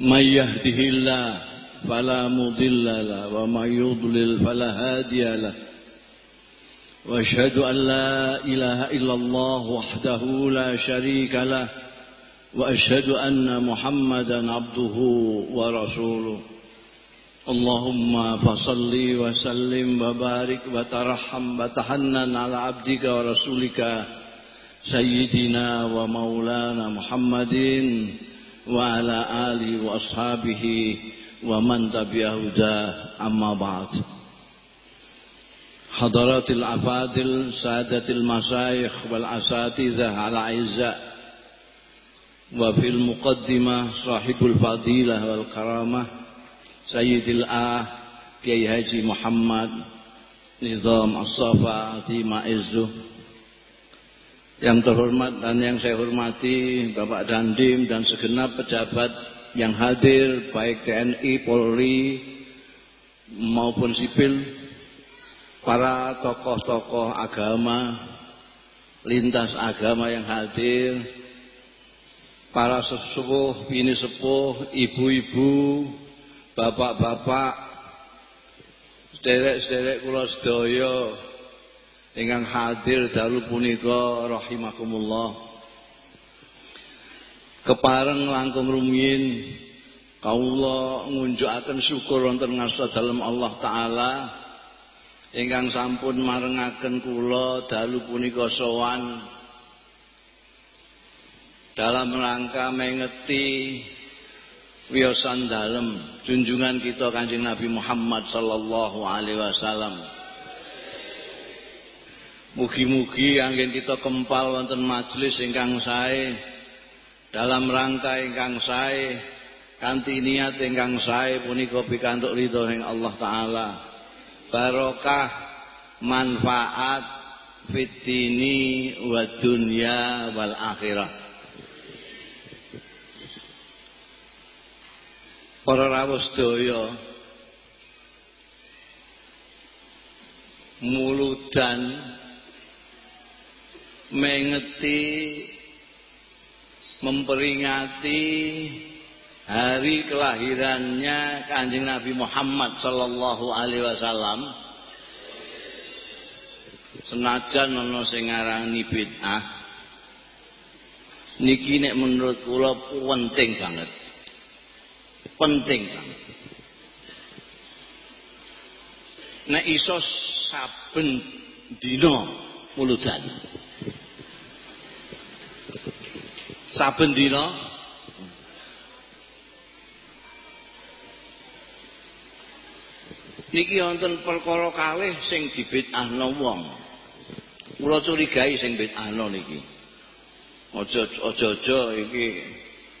من يهده الله فلا مضل له ومن يضلل فلا هادي له. وأشهد أن لا إله إلا الله وحده لا شريك له وأشهد أن محمدا عبده ورسوله. اللهم فصل وسلم وبارك وترحم وتحنن على عبدك ورسولك سيدنا ومولانا محمد. وعلى آله وأصحابه ومن تبع هداه أما بعد حضرات الأفاضل سادة المشايخ والأساتذة الأعزاء وفي المقدمة صاحب الفضيلة والكرامة سيد الآه كي هاجي محمد نظام الصفا di Ma'izzuh Yang terhormat dan yang saya hormati Bapak Dandim dan segenap pejabat yang hadir baik TNI, Polri maupun sipil, para tokoh-tokoh agama, lintas agama yang hadir, para sesepuh, bini sepuh, ibu-ibu, bapak-bapak, sederek-sederek kula sedaya ingkang hadir dalu punika rahimakumullah. Kepareng langkung rumiyin kawula ngunjukaken syukur wonten ngarsa dalem Allah taala. Ingkang sampun marengaken kula dalu punika sowan. Dalam rangka mengeti wiyosan dalem junjungan kita Kanjeng Nabi Muhammad sallallahu alaihi wasallam Mugi-mugi angin kita kempal wonten majelis ingkang sae dalam rangka ingkang sae kanthi niat ingkang sae punika pikantuk ridho ing Allah taala. Barokah manfaat fitini wa dunya wal akhirah. Para rawuh sedaya muludan mengeti memperingati hari kelahirannya Kanjeng Nabi Muhammad sallallahu alaihi wasallam Senajan ana sing ngarani bid'ah niki nek menurut kula penting banget. Penting banget. Nek iso saben dina muludan. Saben dina niki wonten perkara kalih sing dibid'ahno wong. Kula curigai sing bid'ahno niki. Aja aja iki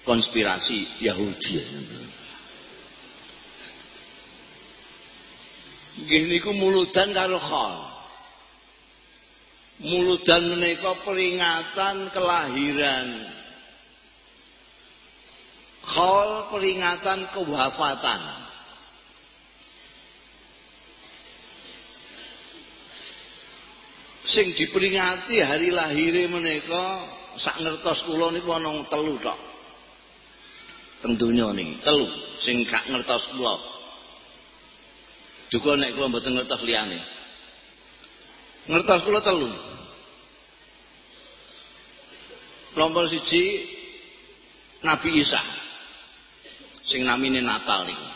konspirasi Yahudi. Nggih niku muludan karo khol. Muludan menika peringatan kelahiran. Khol peringatan kewafatan. sing diperingati hari lahire menika sak ngertos kula niku ana telu tok. Teng donya telu sing gak ngertos kula. Duga nek kula mboten ngertos liyane. Ngertos kula telu. Nomor siji Nabi Isa sing namine Natal niku.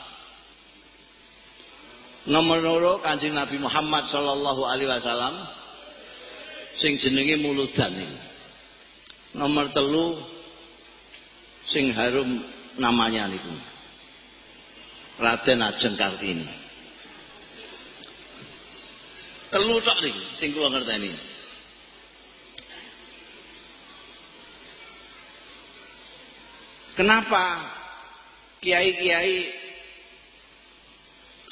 Nomor loro Kanjeng Nabi Muhammad sallallahu alaihi wasallam sing jenenge muludan ini. Nomor telu sing harum namanya niku. Raden Ajeng Kartini. Telu tok niku sing kula ngerteni. Kenapa kiai-kiai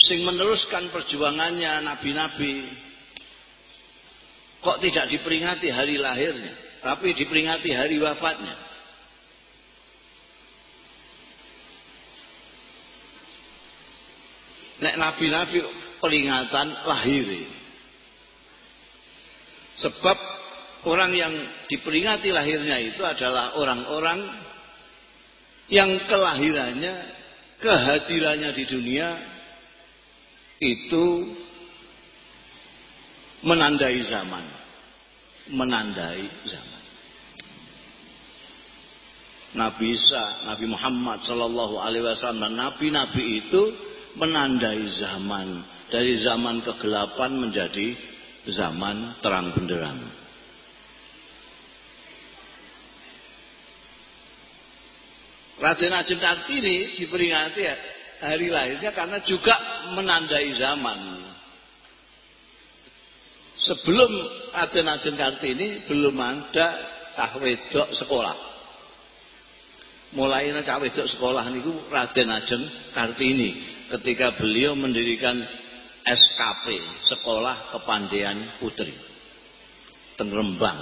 sing meneruskan perjuangannya nabi-nabi Kok tidak diperingati hari lahirnya, tapi diperingati hari wafatnya? Nek nabi-nabi peringatan lahir. Sebab orang yang diperingati lahirnya itu adalah orang-orang yang kelahirannya, kehadirannya di dunia itu menandai zaman. Menandai zaman. Nabi Isa, Nabi Muhammad Sallallahu Alaihi Wasallam dan nabi-nabi itu menandai zaman. Dari zaman kegelapan menjadi zaman terang benderang. Raden Ajeng Kartini diperingati hari lahirnya karena juga menandai zaman sebelum Raden Ajeng Kartini belum ada cah wedok sekolah. Mulai cah wedok sekolah niku Raden Ajeng Kartini ketika beliau mendirikan SKP Sekolah Kepandaian Putri teng Rembang.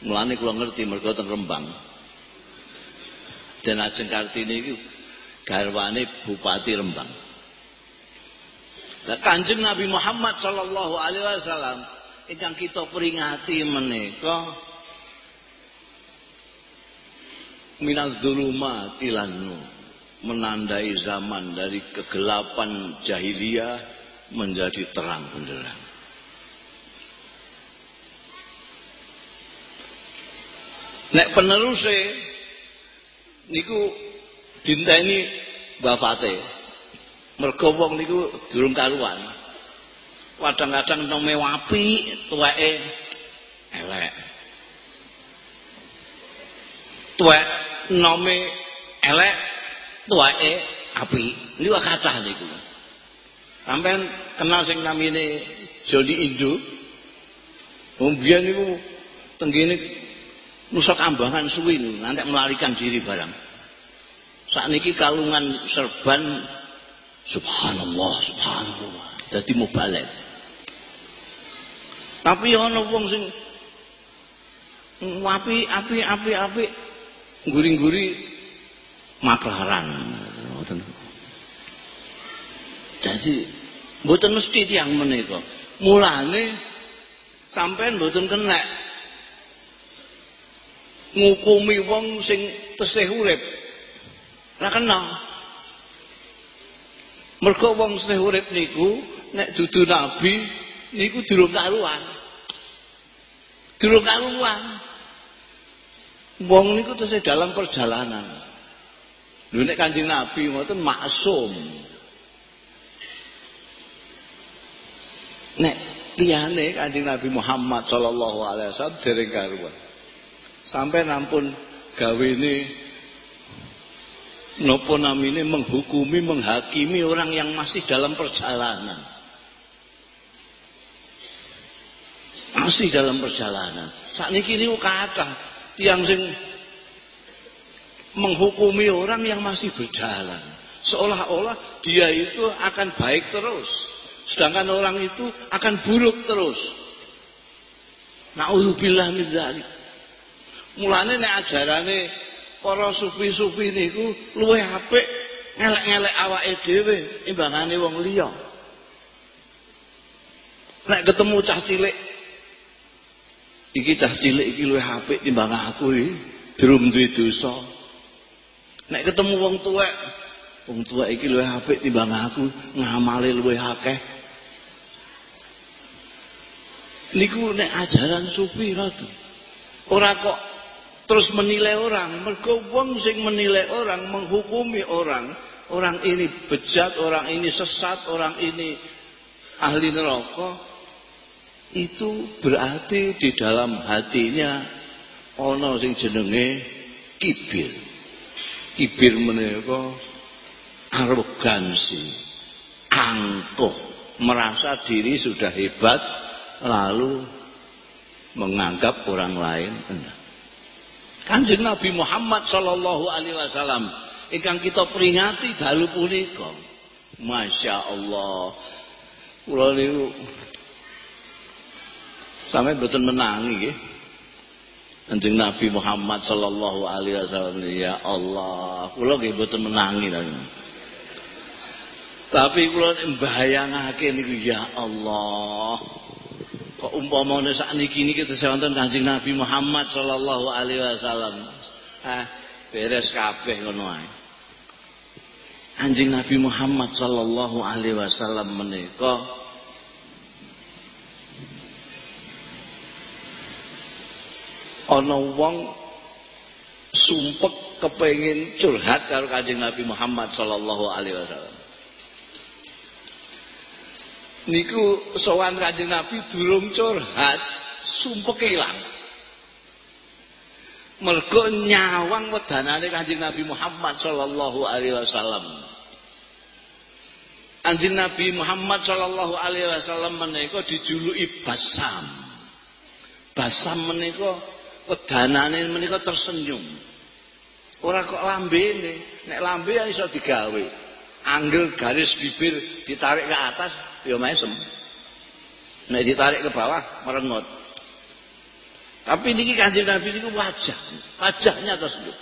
Mulane kula ngerti mergo teng Rembang. Dan Ajeng Kartini itu garwane Bupati Rembang. Nah, Kanjeng Nabi Muhammad sallallahu alaihi wasallam ingkang kita peringati menika minaz zulumati lan menandai zaman dari kegelapan jahiliyah menjadi terang benderang. Nek peneruse niku dinteni bapate mergo wong niku durung karuan. Kadang-kadang nome wapi tuweke elek. Tuwek nome elek tuweke api. Niku kathah niku. Sampean kenal sing namine Joni Indo. Wong niku tenggene Nusa Kambangan suwi nanti melarikan diri barang. Saat niki kalungan serban Subhanallah, subhanallah. Dadi mubalik. Tapi ana wong sing api api api api guri-guri maklaran. Ngoten. Jadi mboten mesti tiyang menika. Mulane sampean mboten kena ngukumi wong sing tesih urip. Ora kena. Mergo wong sing urip niku nek dudu nabi niku durung karuan. Durung karuan. Wong niku terus dalam perjalanan. Lho nek Kanjeng Nabi ngoten maksum. Nek liyane Kanjeng Nabi Muhammad sallallahu alaihi wasallam dereng karuan. Sampai nampun gawe ini nopo namine menghukumi menghakimi orang yang masih dalam perjalanan. Masih dalam perjalanan. Saat ini kini kata tiang sing menghukumi orang yang masih berjalan. Seolah-olah dia itu akan baik terus sedangkan orang itu akan buruk terus. Naudzubillah min mulane nek ajarane para sufi-sufi niku luwih apik ngelek-ngelek awake dhewe timbangane wong liya. Nek ketemu cah cilik iki cah cilik iki luwih apik timbang aku iki durung duwe dosa. Nek ketemu wong tuwek, wong tuwek iki luwih apik timbang aku ngamale luwih akeh. Niku nek ajaran sufi ngoten. Ora kok terus menilai orang. Mergo wong sing menilai orang, menghukumi orang, orang ini bejat, orang ini sesat, orang ini ahli neraka, itu berarti di dalam hatinya ana sing jenenge kibir. Kibir menika arogansi, angkuh, merasa diri sudah hebat lalu menganggap orang lain benar. Kanjeng Nabi Muhammad sallallahu alaihi wasallam ingkang kita peringati dalu punika. Masya Allah. Kula niku sampe mboten menangi nggih. Kanjeng Nabi Muhammad sallallahu alaihi wasallam ya Allah, kula nggih mboten menangi Tapi kula mbayangake niku ya Allah kok umpamane sakniki niki tesih wonten Kanjeng Nabi Muhammad sallallahu alaihi wasallam. Ah, beres kabeh ngono ae. Kanjeng Nabi Muhammad sallallahu alaihi wasallam menika ana wong sumpek kepengin curhat karo Kanjeng Nabi Muhammad sallallahu alaihi wasallam. Niku sowan Kanjeng Nabi durung curhat sumpek ilang. Mergo nyawang wedanane Kanjeng Nabi Muhammad sallallahu alaihi wasallam. Kanjeng Nabi Muhammad sallallahu alaihi wasallam menika dijuluki Basam. Basam menika wedanane menika tersenyum. Ora kok lambene, nek lambe ya iso digawe. Anggel garis bibir ditarik ke atas ya mesem. Nek ditarik ke bawah merengut. Tapi niki Kanjeng Nabi niku wajah, wajahnya tersebut.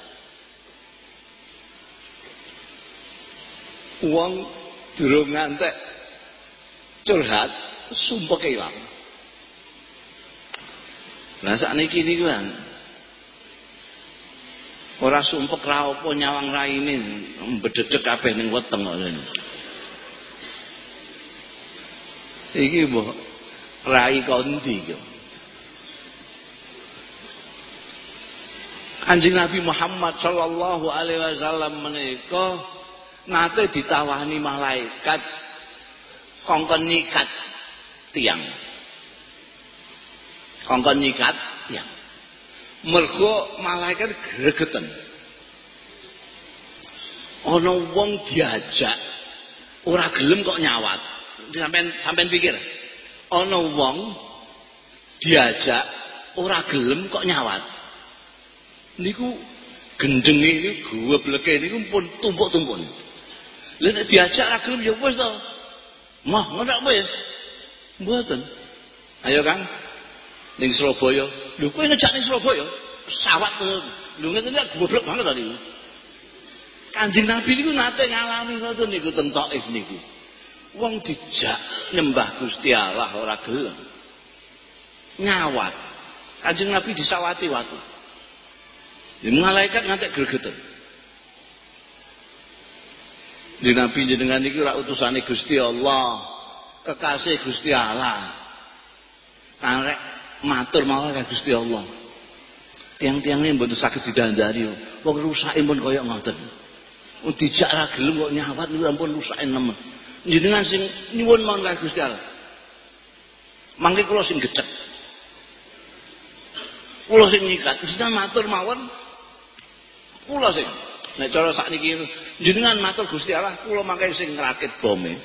Wong durung ngantek curhat sumpah ilang. Lah sakniki niku kan ora sumpek ra apa nyawang raine mbededek kabeh ning weteng kok Iki mbok rai kondi iki. Kanjeng Nabi Muhammad sallallahu alaihi wasallam menika nate ditawani malaikat kongkon nyikat tiang. Kongkon nyikat tiang. Mergo malaikat gregeten. Ana wong diajak ora gelem kok nyawat sampean sampean pikir ana wong diajak ora gelem kok nyawat. Niku ini gobleke niku pun tumpuk-tumpuk. Lha nek diajak ora gelem ya wis to. Mah ngono wis. Mboten. Ayo Kang. Ning Surabaya. Lho kowe ngejak ning Surabaya? Sawat lho ngene iki goblok banget tadi. Kanjeng Nabi niku nate ngalami ngoten niku tentok niku wong dijak nyembah Gusti Allah ora gelem ngawat Kanjeng Nabi disawati waktu di malaikat ngantek gregeten di Nabi jenengan iki ora utusane Gusti Allah kekasih Gusti Allah arek matur mawon Gusti Allah. Tiang-tiang ini mboten saged didandani. Wong rusake pun kaya ngoten. Dijak ra gelem kok nyawat niku ampun rusake nemen. Jenengan sing nyuwun ka Gusti Allah. Mangke kula sing gecek. Kula sing nyikat, jenengan matur mawon. Kula sing nek cara sakniki jenengan matur Gusti Allah, kula mangke sing ngrakit bome.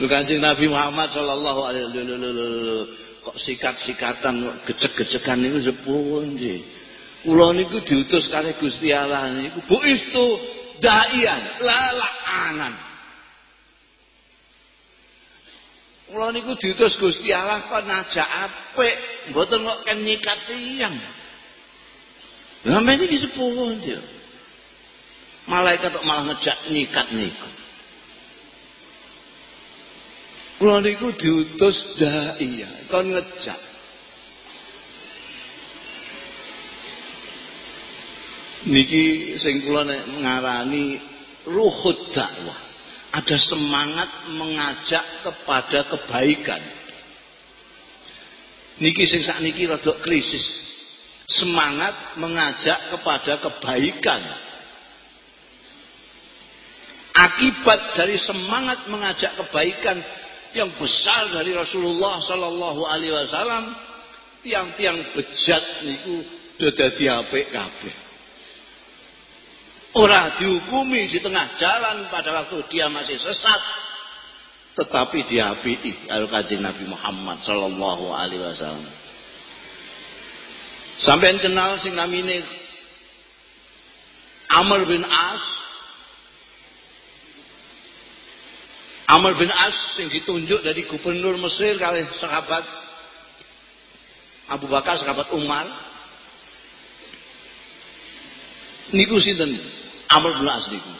Lu Kanjeng Nabi Muhammad sallallahu alaihi wasallam kok sikat-sikatan gecek-gecekan niku sepun nggih. Kula niku diutus kali Gusti Allah niku bu istu daian lalaanan. Kula niku diutus Gusti Allah kok najak apik, mboten kok kan nyikat tiyang. Sampai ini sepuluh dia. Malaikat kok malah ngejak nyikat niku. Kula niku diutus dai, kon ngejak. Niki sing kula ngarani ruhud dakwah. Ada semangat mengajak kepada kebaikan. Niki sing sakniki rada krisis. Semangat mengajak kepada kebaikan. Akibat dari semangat mengajak kebaikan yang besar dari Rasulullah sallallahu alaihi wasallam tiang-tiang bejat niku dadi apik kabeh. Ora dihukumi di tengah jalan pada waktu dia masih sesat tetapi diapiki karo Kanjeng Nabi Muhammad sallallahu alaihi wasallam. Sampai kenal sing namine Amr bin As Amr bin As yang ditunjuk dari gubernur Mesir kali sahabat Abu Bakar, sahabat Umar. Niku sinten? Amr bin As niku.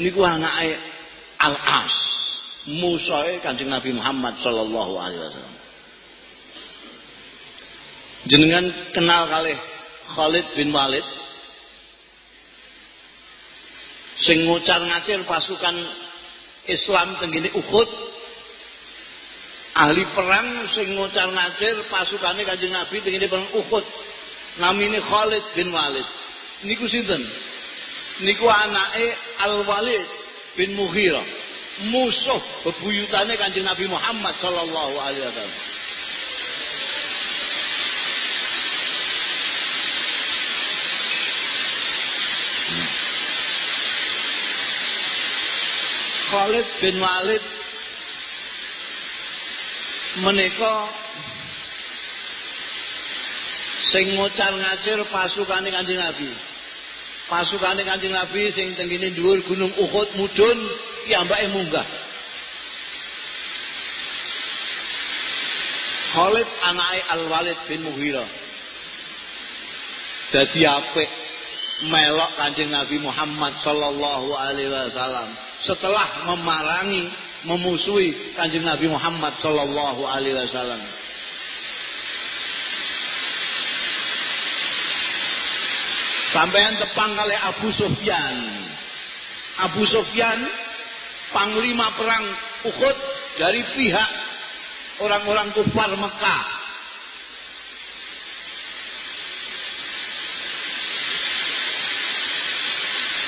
Niku anake Al As, musuhe Kanjeng Nabi Muhammad sallallahu alaihi wasallam. Jenengan kenal kali Khalid bin Walid. Sing ngucar ngacir pasukan Islam tenggini Uhud. Ahli perang sing ngocar ngacir pasukannya kanjeng Nabi tenggini perang Uhud. Namine Khalid bin Walid. Niku sinten niku anake Al Walid bin Mughirah musuh bebuyutannya kanjeng Nabi Muhammad sallallahu alaihi wasallam Khalid bin Walid menika sing ngocar ngacir pasukane Kanjeng Nabi. Pasukane Kanjeng Nabi sing tenggine dhuwur Gunung Uhud mudhun piyambake munggah. Khalid anake Al-Walid bin Mughirah. Dadi apik melok Kanjeng Nabi Muhammad sallallahu alaihi wasallam setelah memarangi, memusuhi kanjeng Nabi Muhammad Sallallahu Alaihi Wasallam. Sampean tepang kali Abu Sufyan. Abu Sufyan panglima perang Uhud dari pihak orang-orang kufar Mekah.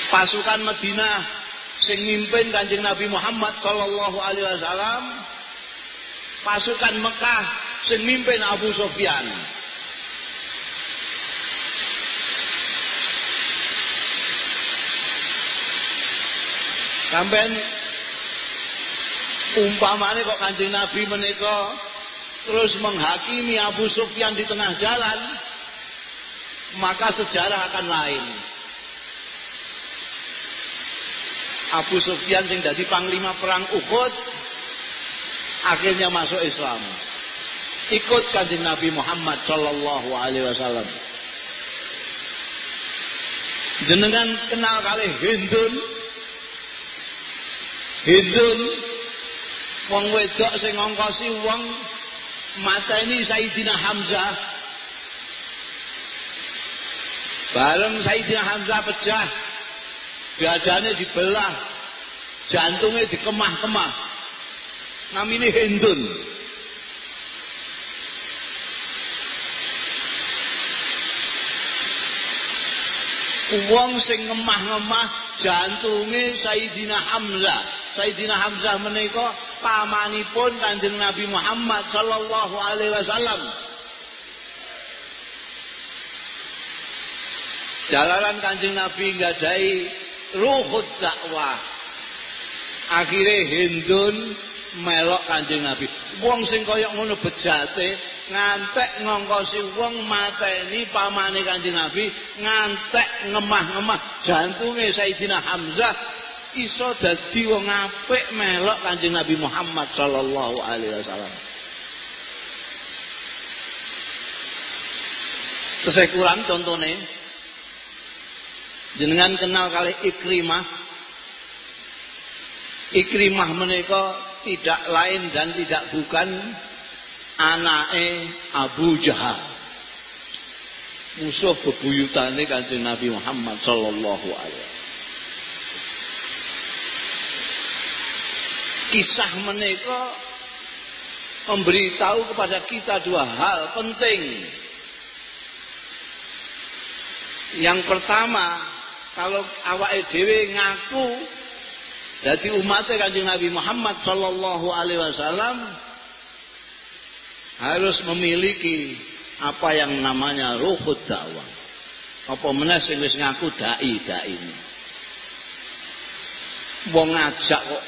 Pasukan Madinah sing mimpin Kanjeng Nabi Muhammad sallallahu alaihi wasallam pasukan Mekah sing mimpin Abu Sufyan Sampai umpamane kok Kanjeng Nabi menika terus menghakimi Abu Sufyan di tengah jalan maka sejarah akan lain Abu Sufyan sing dadi panglima perang Uhud akhirnya masuk Islam. Ikut kanjeng Nabi Muhammad Shallallahu Alaihi Wasallam. Jenengan kenal kali Hindun. Hindun wong wedok sing ngongkosi wong ini Sayyidina Hamzah. Bareng Sayyidina Hamzah pecah, dadanya dibelah, jantungnya dikemah-kemah. namine Hindun. Wong sing ngemah-ngemah jantunge Sayyidina Hamzah. Sayyidina Hamzah menika pamanipun Kanjeng Nabi Muhammad sallallahu alaihi wasallam. Jalalan Kanjeng Nabi nggadahi ruhut dakwah. Akhirnya Hindun melok Kanjeng Nabi. Wong sing kaya ngono bejate ngantek ngongkosi wong mateni pamane Kanjeng Nabi, ngantek ngemah-ngemah jantunge Sayyidina Hamzah iso dadi wong apik melok Kanjeng Nabi Muhammad sallallahu alaihi wasallam. Terus kurang contohnya jenengan kenal kali Ikrimah Ikrimah menika tidak lain dan tidak bukan anake Abu Jahal musuh bebuyutane Kanjeng Nabi Muhammad sallallahu alaihi Kisah menika memberitahu kepada kita dua hal penting. Yang pertama, kalau awak dhewe ngaku jadi umatnya Kanjeng Nabi Muhammad sallallahu alaihi wasallam harus memiliki apa yang namanya ruhut dakwah. Apa meneh sing wis ngaku dai dai ini. Wong ngajak kok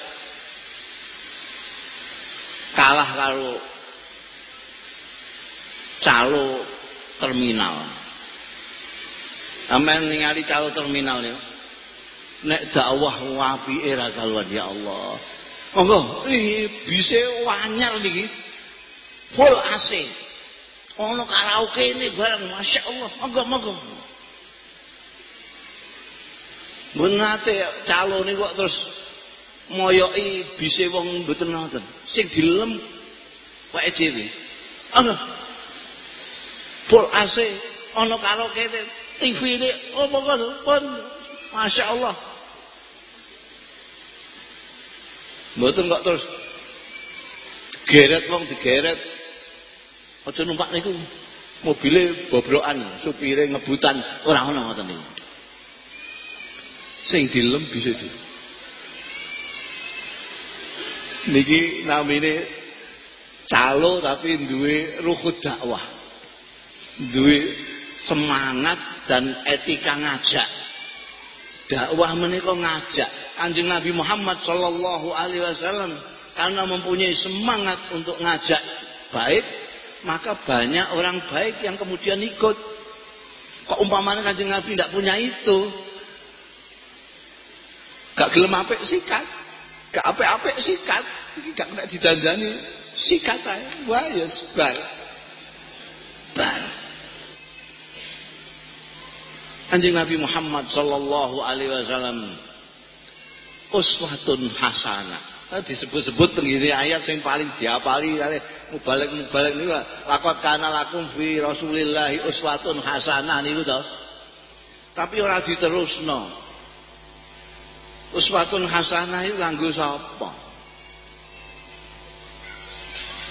kalah karo calo terminal. Amen ningali calo terminal ya. Nek dakwah apike ra kaluan ya Allah. Monggo iki bise wanyar niki. Full AC. Ono karaoke ini barang Masya Allah. Monggo monggo. Benate calo nih kok terus moyoki bise wong mboten nonton. Sing dilem wae dhewe. Ana full AC, ana karaoke TV ini, oh monggo pun Masya Allah. Mboten kok terus geret wong digeret. Aja numpak niku. Mobile bobrokan, supire ngebutan, ora ono ngoten niku. Sing dilem bisa di. Niki namine calo tapi duwe ruhut dakwah. Duwe semangat dan etika ngajak. Dakwah menika ngajak. Kanjeng Nabi Muhammad sallallahu alaihi wasallam karena mempunyai semangat untuk ngajak baik, maka banyak orang baik yang kemudian ikut. Kok umpamanya Kanjeng Nabi tidak punya itu? Gak gelem apik sikat. Gak apik-apik sikat. Iki gak kena didandani sikat ae. Wah ya bar. Bar. Kanjeng Nabi Muhammad sallallahu alaihi wasallam uswatun hasanah. disebut-sebut tenggiri ayat yang paling diapali kali mubalik mubalik niku lakot kana lakum fi Rasulillah uswatun hasanah niku to. Tapi ora diterusno. Uswatun hasanah iku kanggo sapa?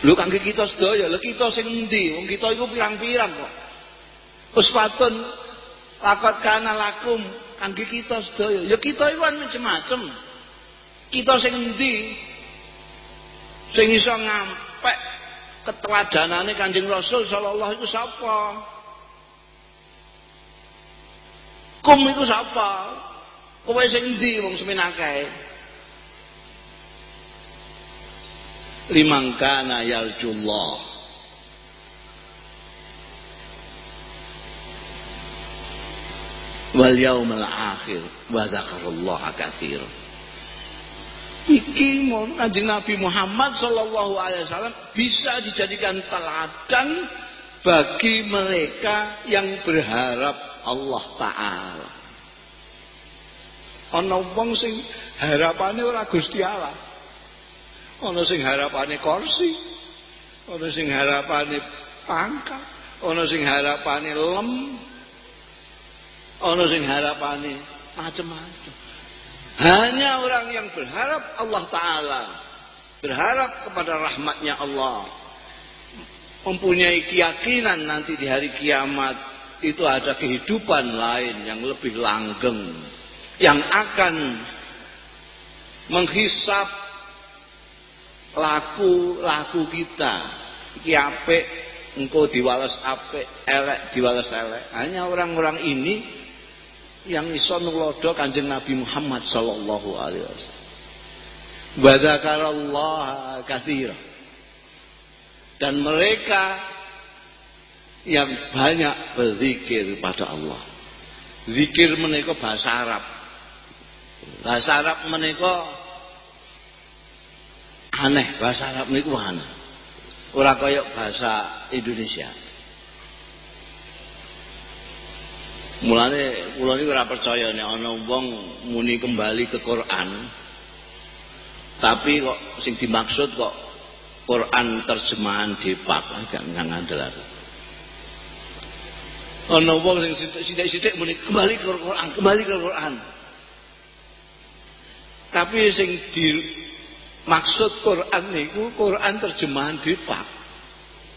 Lho kangge kita sedaya, lho kita sing kita iku pirang-pirang kok. Uswatun lakot kana lakum kangge kita sedaya. Ya kita iku kan macam-macam. Kita sing endi? Sing iso ngampek keteladanane Kanjeng Rasul sallallahu iku sapa? Kum iku sapa? Kowe sing endi wong semenake? Liman kana wal yaumil akhir wa dzakarallaha katsiran iki kanjeng Nabi Muhammad Shallallahu Alaihi Wasallam bisa dijadikan teladan bagi mereka yang berharap Allah Taala. Ana wong sing harapane ora Gusti Allah. Ana sing harapane kursi. Ana sing harapane pangkat. Ana sing harapane lem. Ana sing harapane macam-macam. Hanya orang yang berharap Allah Ta'ala berharap kepada rahmatnya Allah, mempunyai keyakinan nanti di hari kiamat itu ada kehidupan lain yang lebih langgeng, yang akan menghisap laku-laku kita. Iki apik, engkau diwales apik, elek diwales elek. Hanya orang-orang ini yang iso nulodo Kanjeng Nabi Muhammad sallallahu alaihi wasallam. Wa dzakarallaha katsira. Dan mereka yang banyak berzikir pada Allah. Zikir menika bahasa Arab. Bahasa Arab menika aneh, bahasa Arab niku aneh. Ora kaya bahasa Indonesia. Mulane kula niku ora percaya nek ana wong muni kembali ke Quran. Tapi kok sing dimaksud kok Quran terjemahan Depak agak ngandel aku. Ana wong sing sithik-sithik muni kembali ke Quran, kembali ke Quran. Tapi sing di maksud Quran niku Quran terjemahan Depak.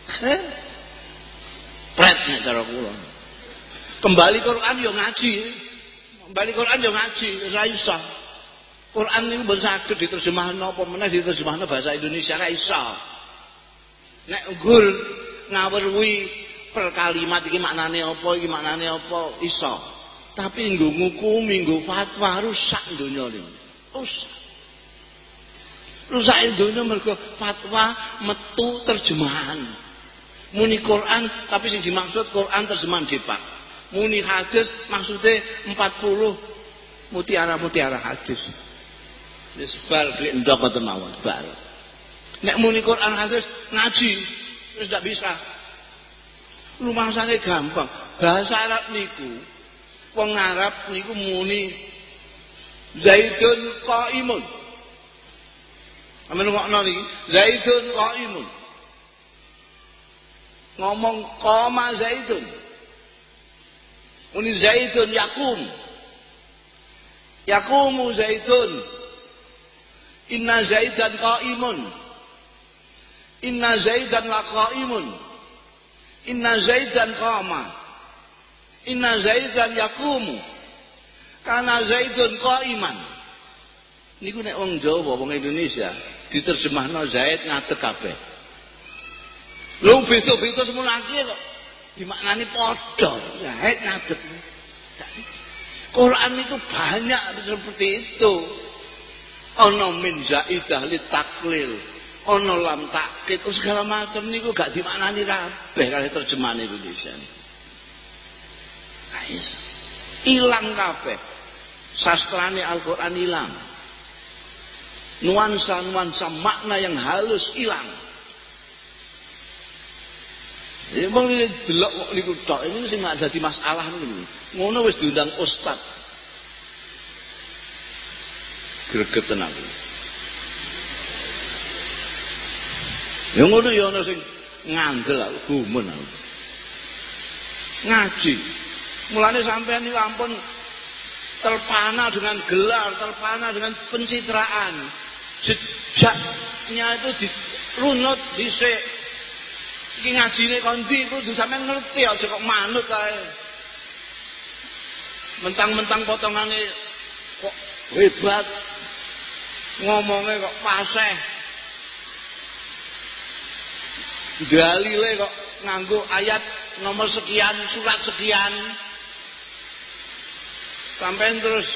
Heh. Pret nek cara kula. Kembali Quran yo ngaji. Kembali Quran yo ngaji, ora iso. Quran niku mboten saged diterjemahno apa meneh diterjemahno bahasa Indonesia ra iso. Nek nggur ngawruhi per kalimat iki maknane apa iki maknane apa iso. Tapi nggo ngukumi nggo fatwa rusak donya niku. Rusak. Rusak donya mergo fatwa metu terjemahan. Muni Quran tapi sing dimaksud Quran terjemahan Depak. Muni hadis maksudnya 40 mutiara-mutiara hadis. Wis bar duit ndok ngoten mawon, bar. Nek muni Quran hadis ngaji wis ndak bisa. Rumangsane gampang. Bahasa Arab niku wong Arab niku muni Zaidun qaimun. Amen ngokno niki, Zaidun qaimun. Ngomong koma Zaidun. Muni Zaidun yakum. Yakumu Zaidun. Inna Zaidan qaimun. Inna Zaidan laqaimun. Inna Zaidan qama. Inna Zaidan yakumu. Karena Zaidun qaiman. Niku nek wong Jawa, wong Indonesia diterjemahno Zaid ngadeg kabeh. Lho beda-beda semono akeh kok. Dimaknani padha. Zaid ngadeg. Quran itu banyak seperti itu. Ono min zaidah li taklil. Ono lam takkit segala macam niku gak dimaknani kabeh kali terjemahan Indonesia. Guys, hilang kabeh. Sastrane Al-Qur'an hilang. Nuansa-nuansa makna yang halus hilang. Ya mong delok kok niku tok ini sing gak dadi masalah niku. Ngono wis diundang ustaz. Gregeten aku. Ya ngono ya ana sing ngandel aku gumen aku. Ngaji. Mulane sampean iki ampun terpana dengan gelar, terpana dengan pencitraan. Jejaknya itu dirunut dhisik. Iki ngajine kondi kudu sampean ngerti aja kok manut kae. Mentang-mentang potongane kok hebat. Ngomongnya kok paseh. Dalile kok nganggo ayat nomor sekian, surat sekian. Sampai terus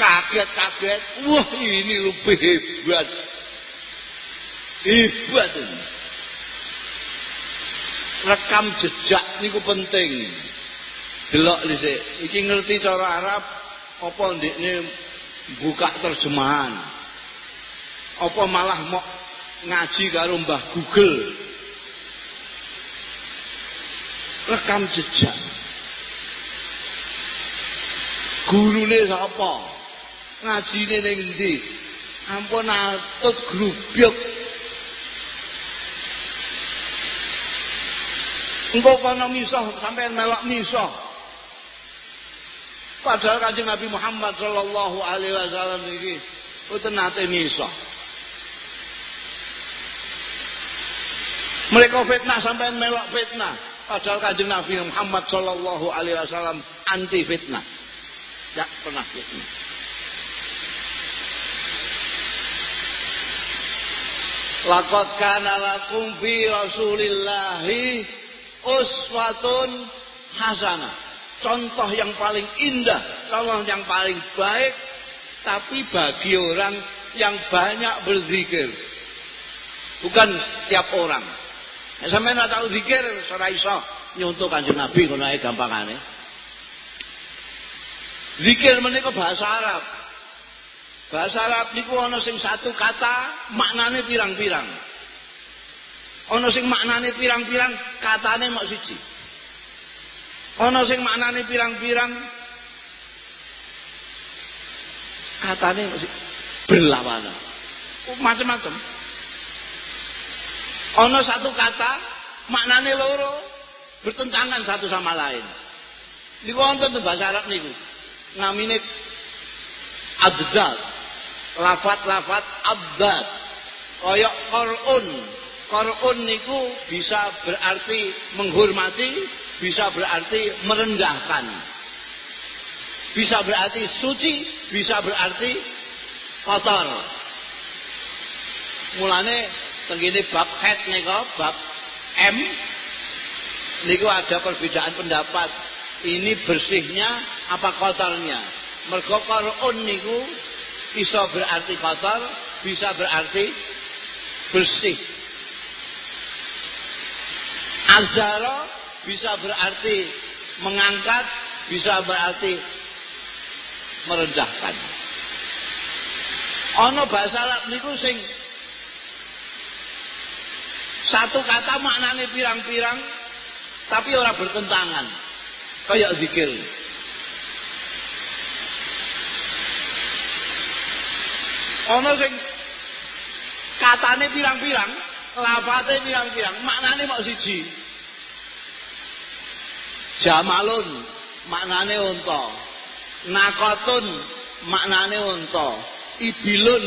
kaget-kaget. Wah ini lebih hebat. Hebat ini. Rekam jejak niku penting. Delok dhisik. Iki ngerti cara Arab apa ndekne buka terjemahan. Apa malah mau ngaji karo Mbah Google. Rekam jejak. Gurune sapa? Ngajine ning ndi? Ampun atut grubyuk. Engko kono misah sampean melok misah. Padahal kanjeng Nabi Muhammad sallallahu alaihi wasallam iki Mboten nate misah. Mereka fitnah sampai melok fitnah. Padahal kanjeng Nabi Muhammad Shallallahu Alaihi Wasallam anti fitnah. Tidak pernah fitnah. Laqad kana fi Rasulillahi uswatun hasanah. Contoh yang paling indah, contoh yang paling baik tapi bagi orang yang banyak berzikir. Bukan setiap orang. Ya, sampai nak tahu zikir ora iso nyuntuk Kanjeng Nabi ngono ae gampangane. Zikir menika bahasa Arab. Bahasa Arab niku ana satu kata maknane pirang-pirang. Ana sing maknane pirang-pirang, katane mok siji. Ana sing maknane pirang-pirang, katane mok. Berlawanan. Macam-macam. Ana satu kata maknane loro bertentangan satu sama lain. Niku wonten bahasa Arab niku. Namine abdad lafat-lafat abad koyok korun korun niku bisa berarti menghormati bisa berarti merendahkan. Bisa berarti suci bisa berarti kotor. Mulane tenggini bab head niku bab M niku ada perbedaan pendapat. Ini bersihnya apa kotornya? Mergo korun niku bisa berarti kotor, bisa berarti bersih. Azara bisa berarti mengangkat, bisa berarti merendahkan. Ono bahasa Arab niku sing satu kata maknane pirang-pirang tapi orang bertentangan. Kayak zikir. ana sing katane pirang-pirang, lafate pirang-pirang, maknane mok siji. Jamalun maknane unta. Nakotun maknane unta. Ibilun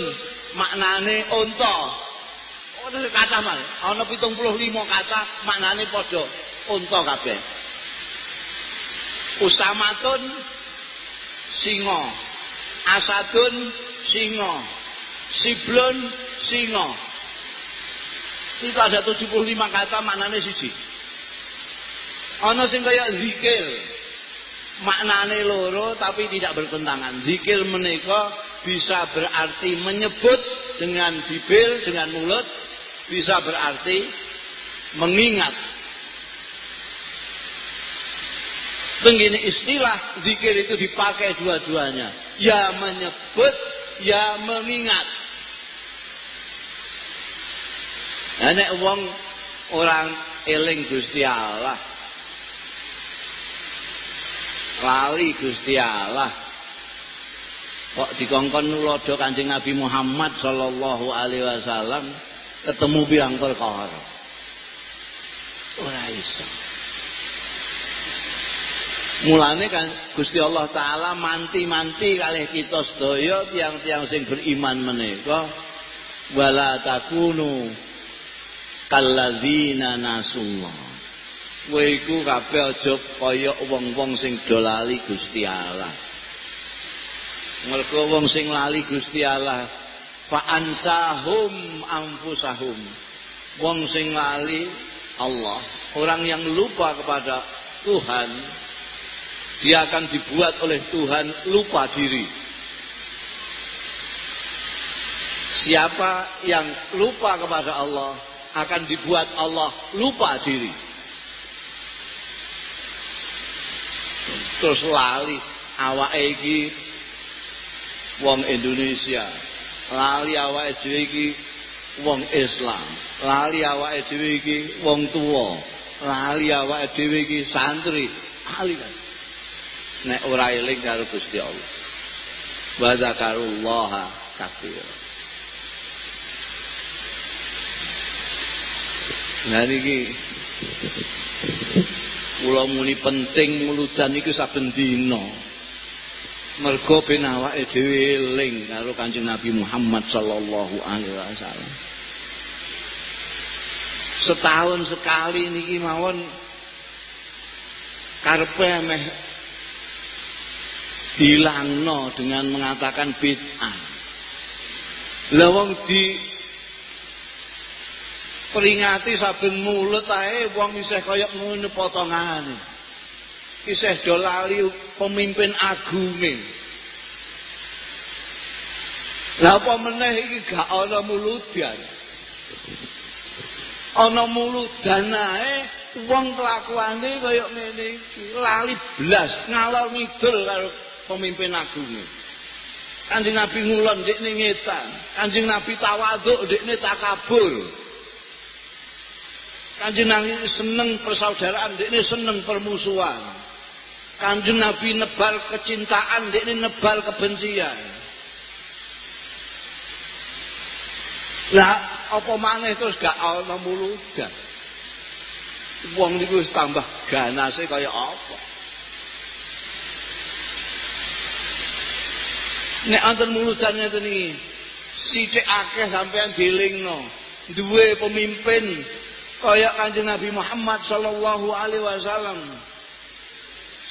maknane unta. Ono oh, kata mal, ana 75 kata maknane padha unta kabeh. Usamatun singa. Asadun singa. Siblon singo. Itu ada 75 kata maknanya siji. Ana sing kaya zikir. Maknane loro tapi tidak bertentangan. Zikir menika bisa berarti menyebut dengan bibir, dengan mulut, bisa berarti mengingat. Begini istilah zikir itu dipakai dua-duanya. Ya menyebut, ya mengingat. Nah, nek wong orang eling Gusti Allah. Lali Gusti Allah. Kok dikongkon nulodo Kanjeng Nabi Muhammad sallallahu alaihi wasallam ketemu pirang perkara. Ora iso. Mulane kan Gusti Allah taala manti-manti kalih kita sedaya tiang-tiang sing beriman menika wala takunu kalladzina nasullah kowe iku kabeh aja kaya wong-wong sing do lali Gusti Allah. Mergo wong sing lali Gusti Allah fa ansahum wong sing lali Allah orang yang lupa kepada Tuhan dia akan dibuat oleh Tuhan lupa diri. Siapa yang lupa kepada Allah akan dibuat Allah lupa diri. Terus lali awak iki wong Indonesia, lali awak dhewe wong Islam, lali awak dhewe wong tua, lali awak dhewe santri, lali kan. Nek ora eling karo Gusti Allah. Wa zakarullaha katsira. Nah niki kula muni penting muludan niku saben dina. mergo ben awake dhewe eling karo Kanjeng Nabi Muhammad sallallahu alaihi wasallam setahun sekali niki mawon karepe meh dilangno dengan mengatakan bid'ah lah wong di peringati saben mulut ae wong isih kaya ngono potongane. Isih dolali pemimpin agunge lah apa meneh iki gak ana muludan? Ana muludan ae wong kelakuane kaya ngene iki lali blas ngalor ngidul karo pemimpin agunge Kanjeng Nabi ngulon ndekne ngetan, Kanjeng Nabi tawaduk ndekne takabur. Kanjeng Nabi seneng persaudaraan, ndekne seneng permusuhan. Kanjeng Nabi nebal kecintaan, ndekne nebal kebencian. Lah apa maneh terus gak ana muludan. Wong niku wis tambah ganase kaya apa? Nek anten muludan ngeten iki, sithik akeh sampean dilingno. Duwe pemimpin kaya Kanjeng Nabi Muhammad sallallahu alaihi wasallam.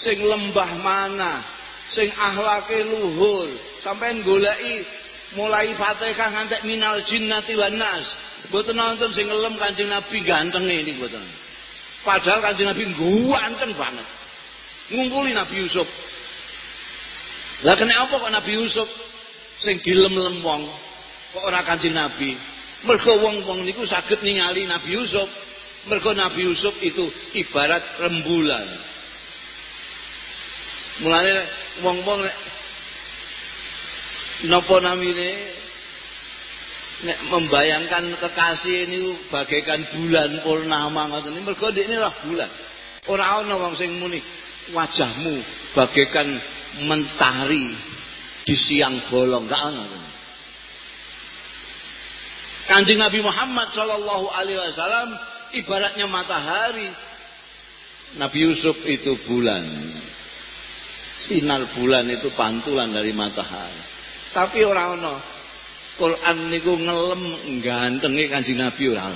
Sing lembah mana, sing akhlake luhur, sampean goleki mulai Fatihah ngantek minal jinnati wan nas. Mboten nonton sing ngelem Kanjeng Nabi ganteng ini mboten. Padahal Kanjeng Nabi ganteng banget. Ngumpuli Nabi Yusuf lah kenapa kok Nabi Yusuf sing dilem-lem wong kok ora Kanjeng Nabi? Mergo wong-wong niku saged ningali Nabi Yusuf. Mergo Nabi Yusuf itu ibarat rembulan. Mulane wong-wong napa namine nek membayangkan kekasih ini bagaikan bulan purnama ngoten mergo ini lah bulan. Ora ana wong sing muni wajahmu bagaikan mentari di siang bolong gak ana Kanjeng Nabi Muhammad Shallallahu Alaihi Wasallam ibaratnya matahari. Nabi Yusuf itu bulan. Sinar bulan itu pantulan dari matahari. Tapi orang ono Quran niku ngelem gantengi Kanjeng Nabi orang.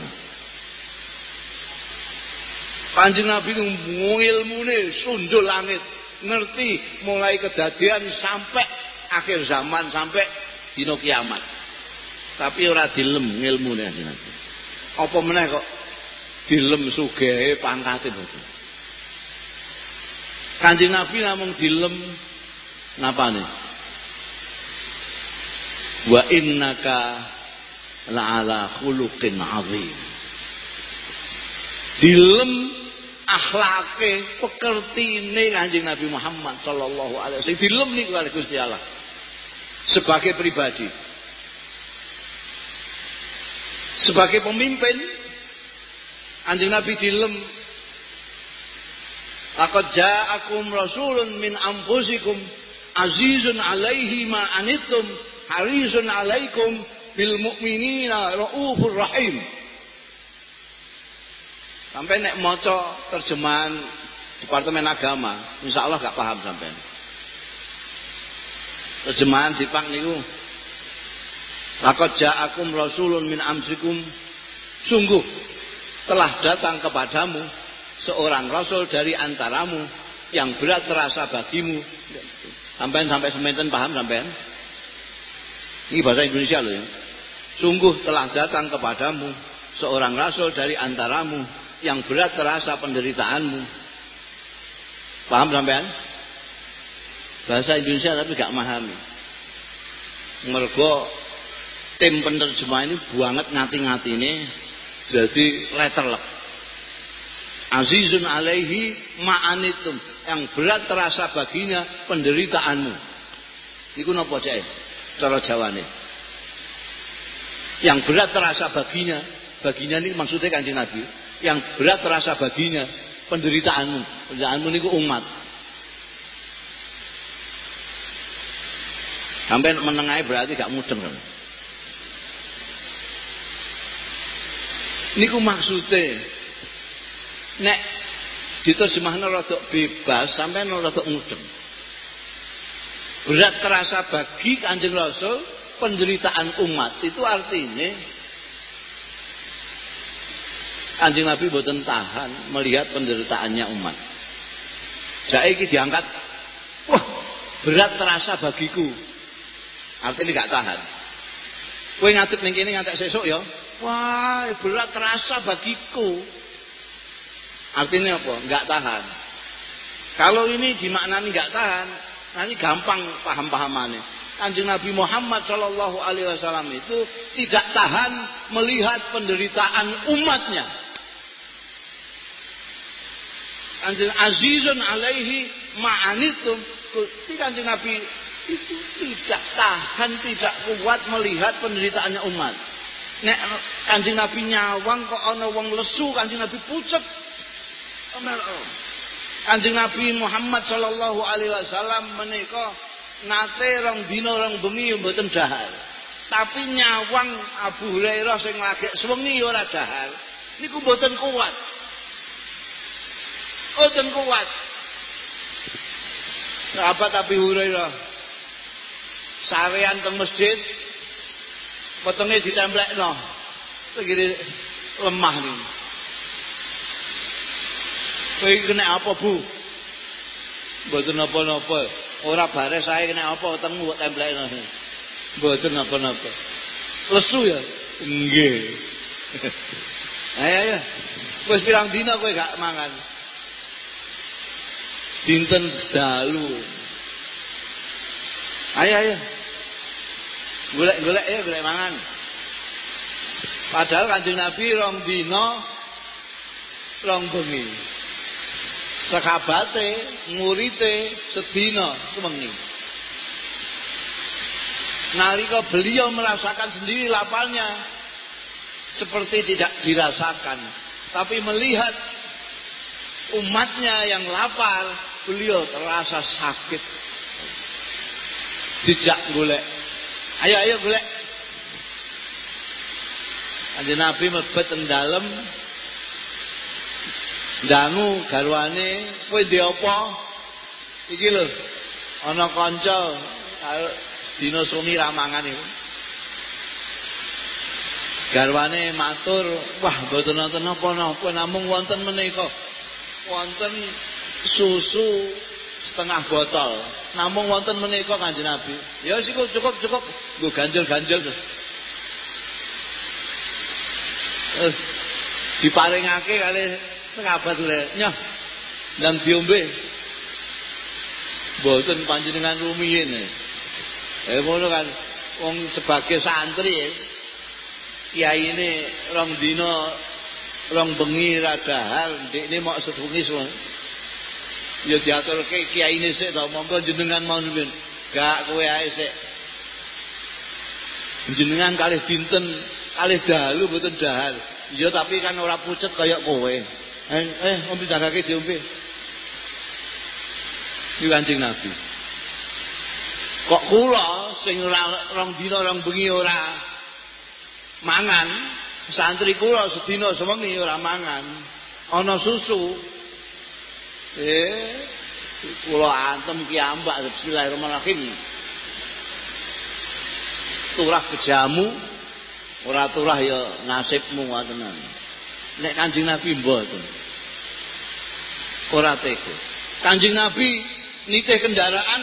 Kanjeng Nabi itu ilmune sundul langit ngerti mulai kedadian sampai akhir zaman sampai dino kiamat. Tapi ora dilem ilmune Nabi. Apa meneh kok dilem sugehe pangkate boten. Kanjeng Nabi namung dilem napane? Wa innaka la'ala khuluqin azim. Dilem akhlake pekertine Kanjeng Nabi Muhammad sallallahu alaihi wasallam dilem niku kali Gusti Allah sebagai pribadi sebagai pemimpin Kanjeng Nabi dilem Laqad ja'akum rasulun min anfusikum azizun alaihi ma anittum harisun alaikum bil mu'minina raufur rahim Sampai nek maca terjemahan Departemen Agama, insya Allah gak paham sampai. Terjemahan Pak niku Laqad ja'akum rasulun min amsikum sungguh telah datang kepadamu seorang rasul dari antaramu yang berat terasa bagimu. Sampai sampai sementen paham sampai? Ini bahasa Indonesia loh ya. Sungguh telah datang kepadamu seorang rasul dari antaramu yang berat terasa penderitaanmu. Paham sampean? Bahasa Indonesia tapi gak memahami. Mergo tim penerjemah ini banget ngati-ngati ini jadi letterlek. Azizun alaihi ma'anitum yang berat terasa baginya penderitaanmu. Iku napa cek? Cara Jawane. Yang berat terasa baginya, baginya ini maksudnya Kanjeng Nabi yang berat terasa baginya penderitaanmu penderitaanmu ini umat sampai menengahi berarti gak mudeng kan niku maksudnya nek diterjemahkan rada bebas sampai rada mudeng berat terasa bagi Kanjeng Rasul penderitaan umat itu artinya Kanjeng Nabi boten tahan melihat penderitaannya umat. Jake iki diangkat. Wah, berat terasa bagiku. Artinya gak tahan. Kowe ngadeg ning kene sesuk ya. Wah, berat terasa bagiku. Artinya apa? Enggak tahan. Kalau ini dimaknani enggak tahan, nanti gampang paham-pahamannya. Kanjeng Nabi Muhammad Shallallahu Alaihi Wasallam itu tidak tahan melihat penderitaan umatnya. Kanjeng Azizun alaihi ma'anitum. Kanjeng Nabi itu tidak tahan, tidak kuat melihat penderitaannya umat. Nek kanjeng Nabi nyawang kok ana wong lesu, kanjeng Nabi pucet. Kanjeng Nabi Muhammad sallallahu alaihi wasallam menika nate rong dina rong bengi mboten dahar. Tapi nyawang Abu Hurairah sing lagi sewengi ora dahar. Niku mboten kuat. Mboten kuat. Sahabat Abu Hurairah sarean teng masjid wetenge ditemplekno. Tegire lemah niku. Kowe kena apa, Bu? Mboten napa-napa. Ora bares saya kena apa wetengmu kok templekno. Mboten napa-napa. Lesu ya? Nggih. ayo ayo. Wis pirang dina kowe gak mangan? Dinten dalu. Ayo ayo. Golek-golek ya golek mangan. Padahal Kanjeng Nabi rong dina rong bengi. Sekabate ngurite sedina sewengi. Nalika beliau merasakan sendiri lapalnya seperti tidak dirasakan, tapi melihat umatnya yang lapar, beliau terasa sakit. Dijak golek. Ayo ayo golek. Kanjeng Nabi mlebet teng dalem dangu garwane kowe ndek apa? Iki lho. Ana kanca dina sumi ramangan iku. Garwane matur, "Wah, mboten wonten napa-napa namung wonten menika. Wonten susu setengah botol. Namung wonten menika Kanjeng Nabi. Ya siku cukup cukup nggo ganjel-ganjel. Terus diparingake kali sahabat oleh nyah dan diombe. Mboten panjenengan rumiyin. Eh ngono kan wong sebagai santri ya. Kiai ini rong dino rong bengi ra dahar, ndekne mok setungi semua. Ya diaturke ini sik to, monggo jenengan mau nuwun. Gak kowe ae. Jenengan kalih dinten, kalih dalu mboten dahar. Ya tapi kan ora pucet kaya kowe. Eh, eh ombe dagake diombe. Iki Kanjeng Nabi. Kok kula sing ora rong dina rong bengi ora mangan, santri kula sedina sewengi ora mangan, ana susu. Eh, kula antem ki ambak bismillahirrahmanirrahim. Turah kejamu, ora turah ya nasibmu ngoten. Nek Kanjeng Nabi mboten. Ora tega. Kanjeng Nabi nitih kendaraan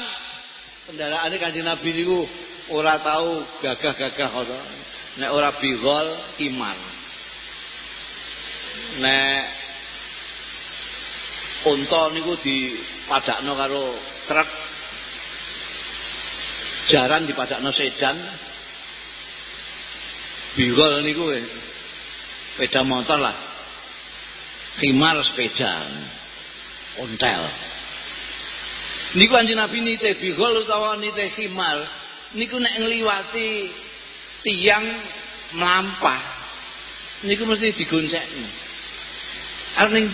kendaraane Kanjeng Nabi niku ora tahu gagah-gagah ngono. Nek ora bigol imar. Nek unta niku dipadakno karo truk. Jaran dipadakno sedan. Bigol niku sepeda motor lah. Khimar sepeda. Ontel. Niku Kanjeng Nabi nite bigol utawa nite khimar niku nek ngliwati tiang mlampah niku mesti digoncekno. Arep ning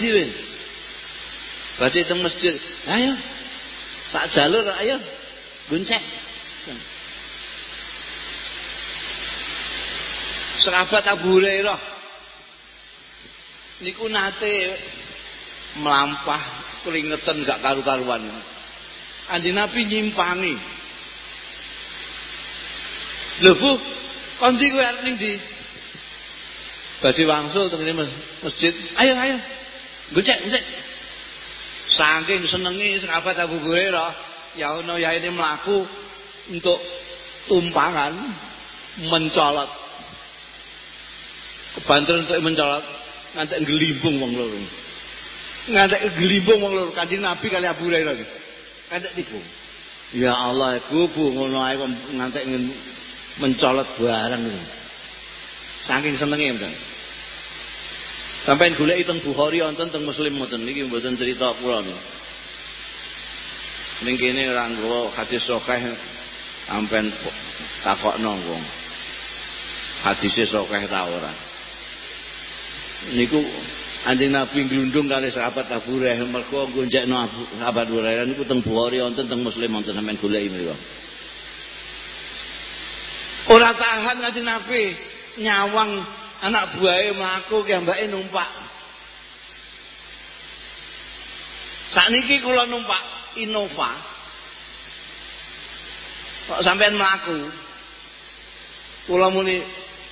Berarti teng masjid, ayo. Sak jalur ayo goncek. Sahabat Abu Hurairah niku nate melampah keringetan gak karu-karuan. Kanjeng Nabi nyimpangi Lho Bu, kondi kowe arep ning ndi? Wangsul teng masjid. Ayo ayo. Gocek, gocek. Saking senengi sahabat Abu Hurairah, ya ono ya ini melaku untuk tumpangan mencolot. Kebantuan untuk mencolot ngantek gelimbung wong loro. Ngantek gelimbung wong loro Kanjeng Nabi kali Abu Hurairah. Ngantek tipu. Ya Allah, Bu, Bu ngono ae kok ngantek mencolot barang ini. Saking senenge, Mbak. Sampai golek teng Bukhari wonten teng Muslim mboten niki mboten cerita kula niku. Ning kene ora nggawa hadis sahih sampean takokno wong. Hadise sahih ta ora. Niku Anjing Nabi glundung kali sahabat Abu Hurairah mergo gonjekno Abu sahabat Hurairah niku teng Bukhari wonten teng Muslim wonten sampean goleki mriku. Ora tahan Kanjeng Nabi nyawang anak buahnya mlaku ki ambake numpak. Sakniki kula numpak Innova. Kok sampean mlaku? Kula muni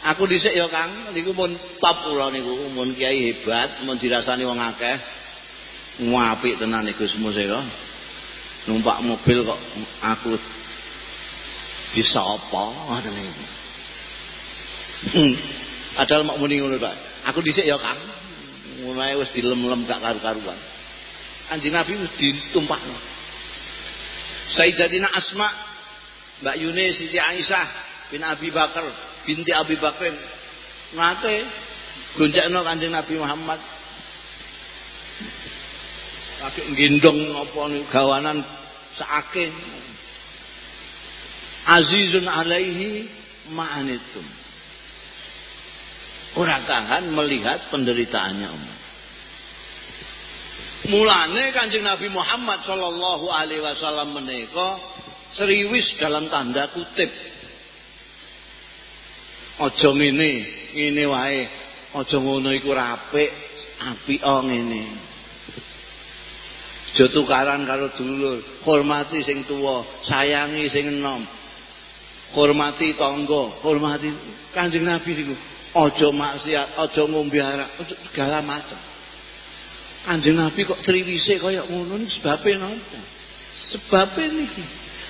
aku dhisik ya Kang, niku pun top kula niku, mun kiai hebat, mun dirasani wong akeh. Apik tenan niku semusira. Numpak mobil kok aku bisa apa ngoten niku. Padahal mak muni ngono Pak. Aku dhisik ya Kang. Ae wis dilem-lem gak karu-karuan. Kanjeng Nabi wis ditumpakno. Sayyidatina Asma, Mbak Yuni Siti Aisyah bin Abi Bakar binti Abi Bakar nate gonjakno Kanjeng Nabi Muhammad. Pakai gendong apa gawanan saake. Azizun alaihi ma'anitum Orang tahan melihat penderitaannya umat. Mulane Kanjeng Nabi Muhammad Shallallahu alaihi wasallam menika seriwis dalam tanda kutip. Aja ngene, ngene wae. Aja ngono iku apik, apika ngene. Aja tukaran karo dulur, hormati sing tuwa, sayangi sing enom. Hormati tangga, hormati Kanjeng Nabi niku ojo maksiat, ojo ngombe arak, ojo segala macam. Kanjeng Nabi kok triwise kaya ngono niki sebabe napa? Sebabe niki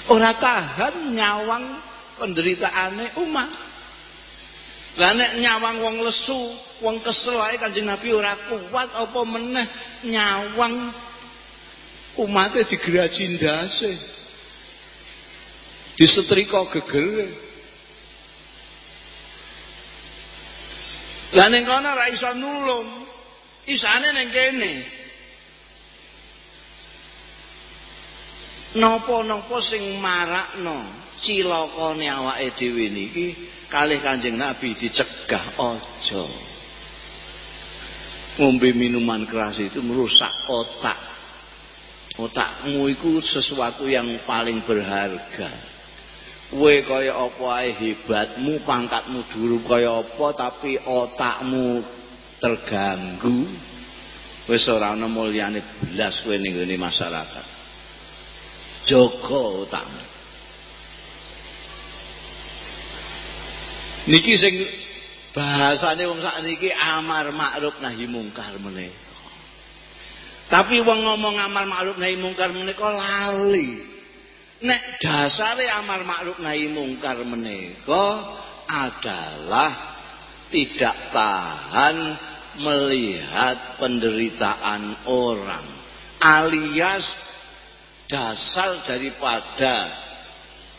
ora tahan nyawang penderitaane umat. Lah nek nyawang wong lesu, wong kesel ae Kanjeng Nabi ora kuat apa meneh nyawang umate digeraji ndase. Disetrika gegere. Lah ning kono ora iso nulung. Isane ning kene. Napa-napa sing marakno cilakane awake dhewe niki kalih Kanjeng Nabi dicegah aja. Ngombe minuman keras itu merusak otak. Otakmu itu sesuatu yang paling berharga. Kowe kaya apa ae hebatmu pangkatmu dhuwur kaya apa tapi otakmu terganggu? Wis ora ana mulyane blas kowe ning masyarakat. Jaga otakmu. Niki sing bahasane wong sakniki amar makruf nahi mungkar menika. Tapi wong ngomong amar makruf nahi mungkar menika lali nek dasare amar makruf nahi mungkar menika adalah tidak tahan melihat penderitaan orang alias dasar daripada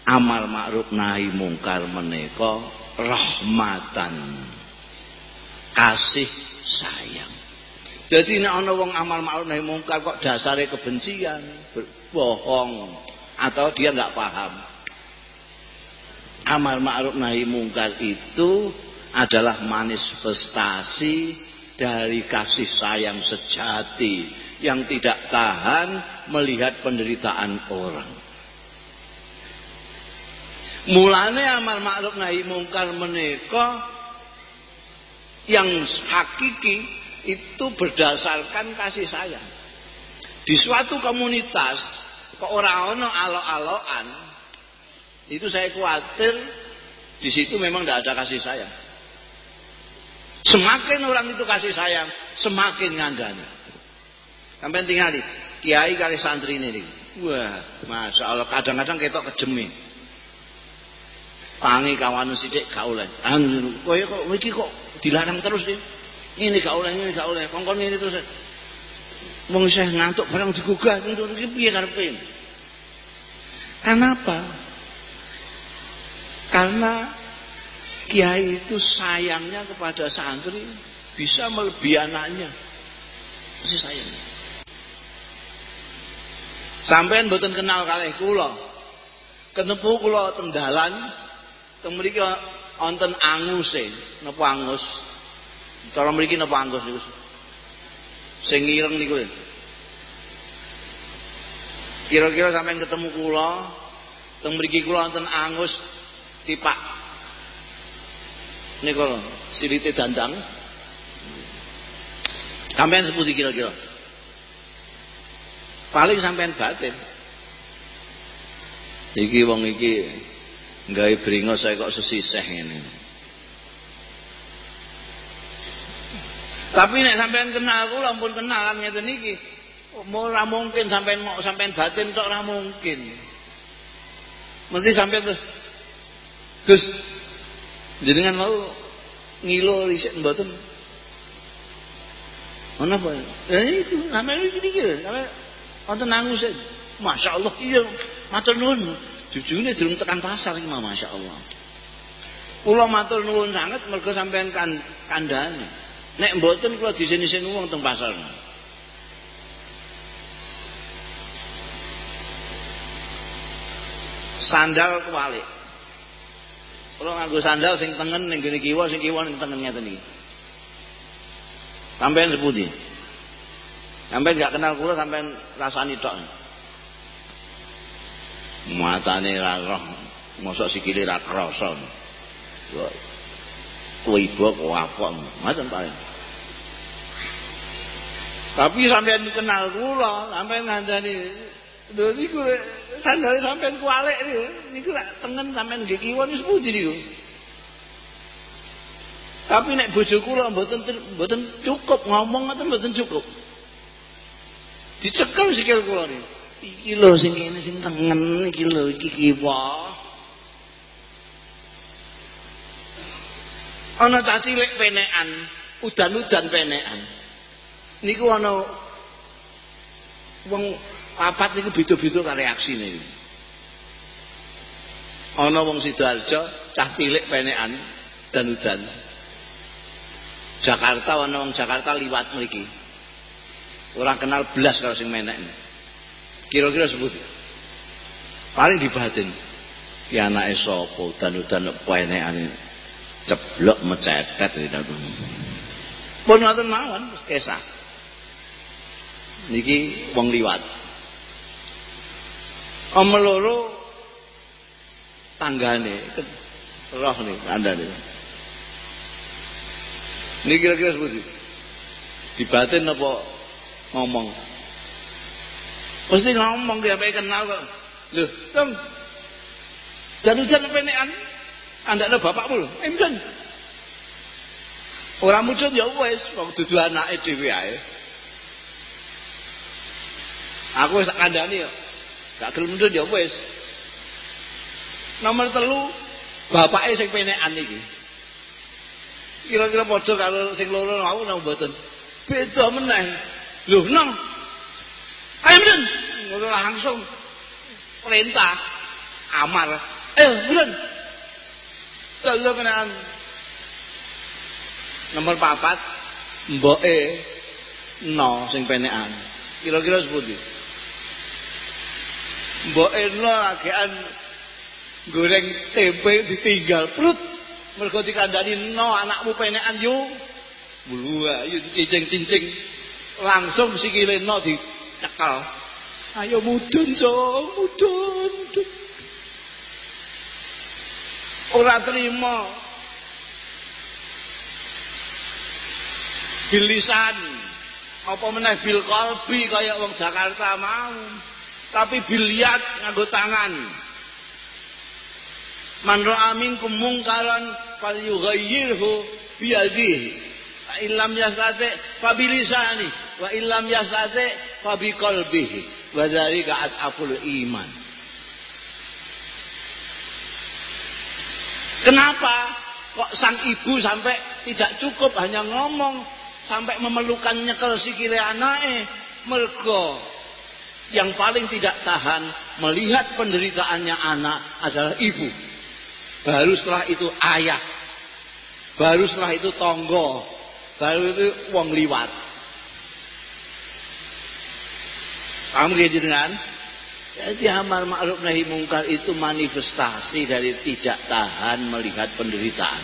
amar makruf nahi mungkar menika rahmatan kasih sayang. Jadi nek ana wong amar makruf nahi mungkar kok dasare kebencian bohong atau dia nggak paham. Amar ma'ruf nahi mungkar itu adalah manifestasi dari kasih sayang sejati yang tidak tahan melihat penderitaan orang. Mulane amar ma'ruf nahi mungkar menika yang hakiki itu berdasarkan kasih sayang. Di suatu komunitas kok ora ana alok-alokan itu saya khawatir Di situ memang tidak ada kasih sayang. Semakin orang itu kasih sayang, semakin ngandani. Sampai tinggal di kiai kali santri ini. Wah, masya Allah kadang-kadang ketok kejemi. Pangi kawan sidik gak oleh. Kok iki kok dilarang terus nih. Ini gak ini gak oleh. Ini terus. Wong isih ngantuk barang digugah ngono iki piye karepe? Kenapa? Karena kiai itu sayangnya kepada santri bisa melebihi anaknya. Masih sayang. Sampean mboten kenal kalih kula. Kenepu kula teng dalan teng mriki wonten anguse, napa angus? Cara mriki napa angus niku? Sing ireng niku. Kira-kira sampean ketemu kula teng mriki kula wonten angus tipak. Niku silite dandang. Sampean sepundi kira-kira? Paling sampean batin. Iki wong iki gawe bringos saya kok sesisih ngene. Tapi nek sampean kenal kula ampun kenal ngeten iki. Ora mungkin sampean mau sampean batin tok ora mungkin. Mesti sampean terus Gus jenengan mau ngilo riset mboten. Mana apa? Ya itu sampean iki iki sampean wonten nangusen. Masya Allah iya matur nuwun. Jujune durung tekan pasar iki Masya Allah. Kula matur nuwun sangat mergo sampean kan kandhane. Nek mboten kula di sini-sini wong teng pasar. Sandal kewalik. Kula nganggo sandal sing tengen ning gene kiwa, sing kiwa ning tengen ngeten iki. Sampeyan sepundi? Sampeyan gak kenal kula sampeyan rasani tok. Matane ra roh, mosok sikile ra krasa. Ibu kok apa? Ngoten paling. Tapi sampean kenal kula, sampean ngandani lho niku sandal sampean kualik niku. Niku lak tengen sampean nggih kiwon wis pundi niku. Tapi nek bojo kula mboten mboten cukup ngomong ngoten mboten cukup. Dicekel sikil kula niku. Iki lho sing kene sing tengen iki lho iki kiwa. Ana cah cilik penekan, udan-udan penekan. Niku ana wong papat niku beda-beda ka reaksine. Ana wong Sidoarjo cah cilik penekan dan udan. Jakarta ana wong Jakarta liwat mriki. Ora kenal belas karo sing menek. Kira-kira sebut. Paling dibatin. Ki anake sapa dan-udan penekan ceblok mecetet itu. Pun ngoten mawon kesah. Niki wong liwat. Om loro tanggane roh nih andane. Niki kira-kira seperti dibatin apa ngomong? Mesti ngomong dia baik kenal kok. Loh, Tong. Jan-jan penekan andakne bapakmu lho. Emden. Ora mudhun ya wis, wong dudu anake dhewe ae. Aku tak kandhani ya. Gak gelem mudhun ya wis. Nomor telu bapake sing penekan iki. Kira-kira padha karo sing loro mau nang mboten. Beda meneh. Lho, nang. Ayo. Ngono langsung perintah amar. Eh, mden. Telu penekan. Nomor papat mboke no sing penekan. Kira-kira sepundi? Mboke no agean goreng tempe ditinggal perut mergo dikandani no anakmu penekan yo. Bulu ayo cincing-cincing langsung sikile no dicekal. Ayo mudun so, mudun. Ora terima bilisan apa meneh bil kolbi kaya wong Jakarta mau tapi biliat nganggo tangan Man ra'a minkum mungkaran falyughayyirhu biyadihi. Fa illam yastati fa bilisani wa illam yastati fa biqalbihi. Wa dzalika at'aful iman. Kenapa kok sang ibu sampai tidak cukup hanya ngomong sampai memerlukan nyekel sikile anake mergo yang paling tidak tahan melihat penderitaannya anak adalah ibu. Baru setelah itu ayah. Baru setelah itu tonggo. Baru itu wong liwat. Paham dengan? Jadi amar ma'ruf nahi mungkar itu manifestasi dari tidak tahan melihat penderitaan.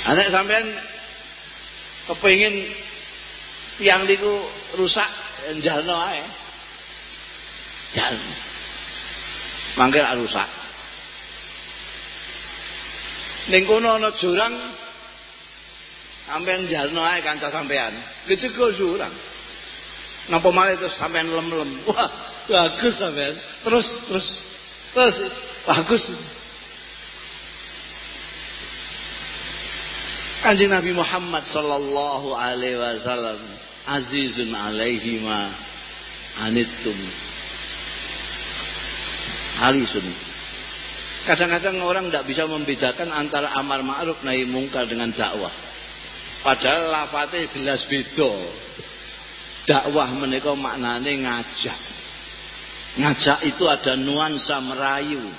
Anak sampean kepingin tiang niku rusak njalno ae. Jalno. Mangke rusak. Ning kono ana jurang sampean jalno ae kanca sampean. Kecego jurang. Napa malah itu sampean lem-lem. Wah, bagus sampean. Terus terus terus bagus. Kanjeng Nabi Muhammad sallallahu alaihi wasallam azizun alaihi ma anittum harisun kadang-kadang orang tidak bisa membedakan antara amar ma'ruf nahi mungkar dengan dakwah padahal lafate jelas beda dakwah menika maknane ngajak. Ngajak itu ada nuansa merayu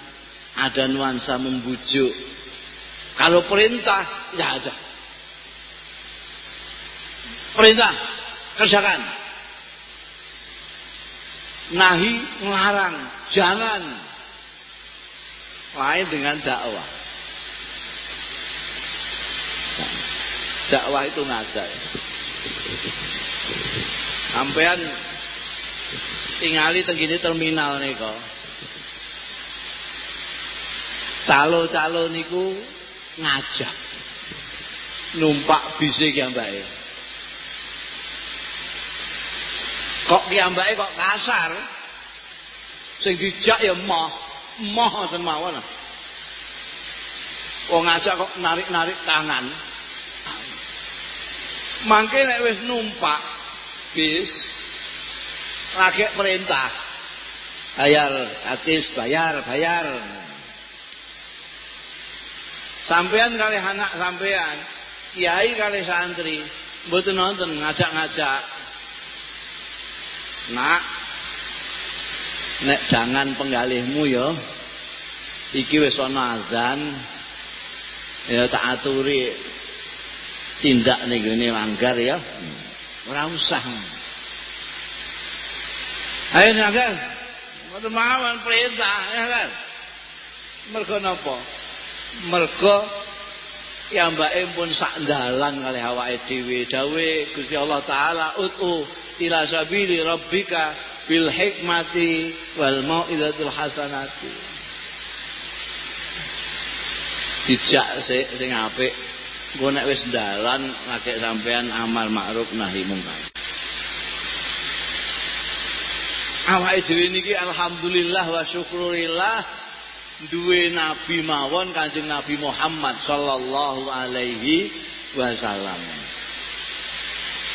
ada nuansa membujuk. Kalau perintah ya ada. Perintah kerjakan. Nahi melarang jangan. Lain dengan dakwah. Dakwah itu ngajak sampean tingali tenggini terminal kok calo-calo niku ngajak numpak bisik ya mbak kok piyambake kok kasar? Sing dijak ya moh moh ngoten mawon. Wong ngajak kok narik-narik tangan. Mangke nek numpak bis lagi perintah. Bayar acis bayar bayar. Sampean kali anak sampean kiai kali santri mboten nonton ngajak-ngajak. Nak nek jangan penggalihmu ya iki wis ana azan ya tak aturi tindak ning ngene langgar ya ora usah. Ayo langgar mboten mawon perintah ya kan mergo napa? Mergo mbake pun sak dalan kali awake dhewe. Dawe Gusti Allah taala utu ila sabili rabbika bil hikmati wal mau'izatul hasanati. Dijak sik sing apik engko nek wis dalan ngakek sampean amal ma'ruf nahi mungkar. Awake dhewe niki alhamdulillah wa syukurillah duwe nabi mawon Kanjeng Nabi Muhammad sallallahu alaihi wasallam.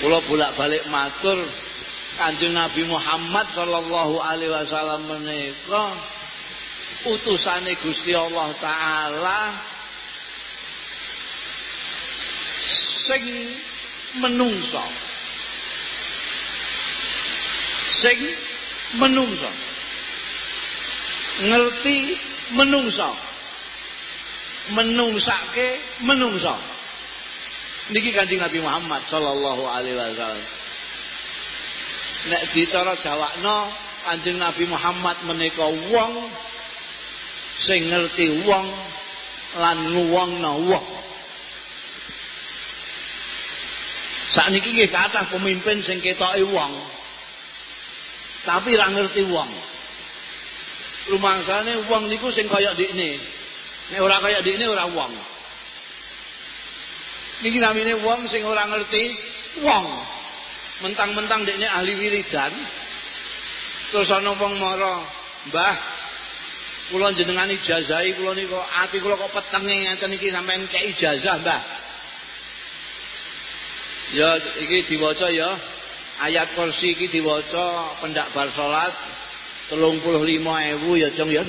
Kula bolak-balik matur Kanjeng Nabi Muhammad sallallahu alaihi wasallam menika utusane Gusti Allah taala sing menungso. Sing menungso. Ngerti menungso. Menungsake menungso. Niki Kanjeng Nabi Muhammad sallallahu alaihi wasallam. Nek dicara jawakno Kanjeng Nabi Muhammad menika wong sing ngerti wong lan nguwongno wong sakniki nggih kathah pemimpin sing ketoke wong tapi ra ngerti wong rumangsane wong niku sing kaya ndikne nek ora kaya ndikne ora wong Niki namine wong sing ora ngerti wong. Mentang-mentang dekne ahli wiridan. Terus ana wong mara, "Mbah, Kula jenengan ijazahi kula niku ati kula kok petenge ngeten iki sampean kei ijazah, Mbah. Ya iki diwaca ya. Ayat kursi iki diwaca pendak bar salat 35.000 ya Cung ya.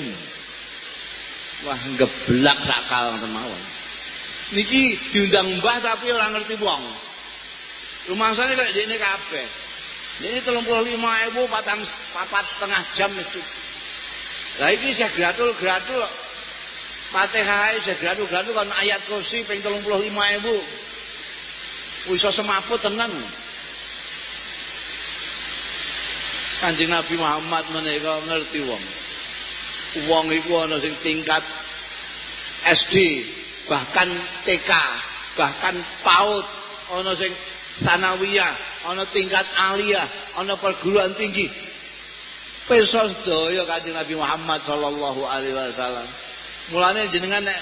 Wah, geblak sakal ngoten mawon. Niki diundang Mbah tapi ora ngerti wong. Rumangsane kaya dene. Ini 35.000 patang papat setengah jam itu. Lah iki saya gratul-gratul Fatihah saya gratul-gratul kan ayat kursi ping 35.000. Wis semaput tenan. Kanjeng Nabi Muhammad menika ngerti wong. Wong iku ana sing tingkat SD, bahkan TK, bahkan PAUD, ana sing sanawiyah, ana tingkat aliyah, ana perguruan tinggi. Pirsa sedaya Kanjeng Nabi Muhammad sallallahu alaihi wasallam. Mulane jenengan nek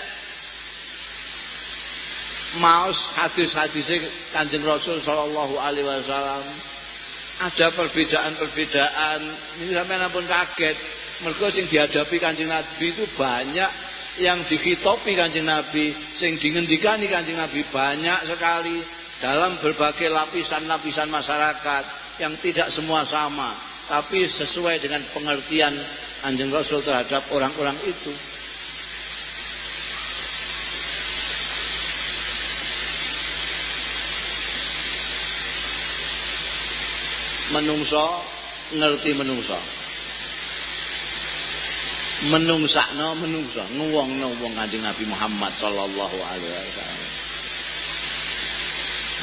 maos hadis-hadis Kanjeng Rasul sallallahu alaihi wasallam. Ada perbedaan-perbedaan. Ini sampai pun kaget. Mereka sing dihadapi Kanjeng Nabi itu banyak yang dikhitopi Kanjeng Nabi sing dingendikani Kanjeng Nabi banyak sekali dalam berbagai lapisan-lapisan masyarakat yang tidak semua sama tapi sesuai dengan pengertian Anjing Rasul terhadap orang-orang itu. Menungso ngerti menungso. Menungsakno menungso, nguwongno wong Kanjeng Nabi Muhammad sallallahu alaihi wasallam.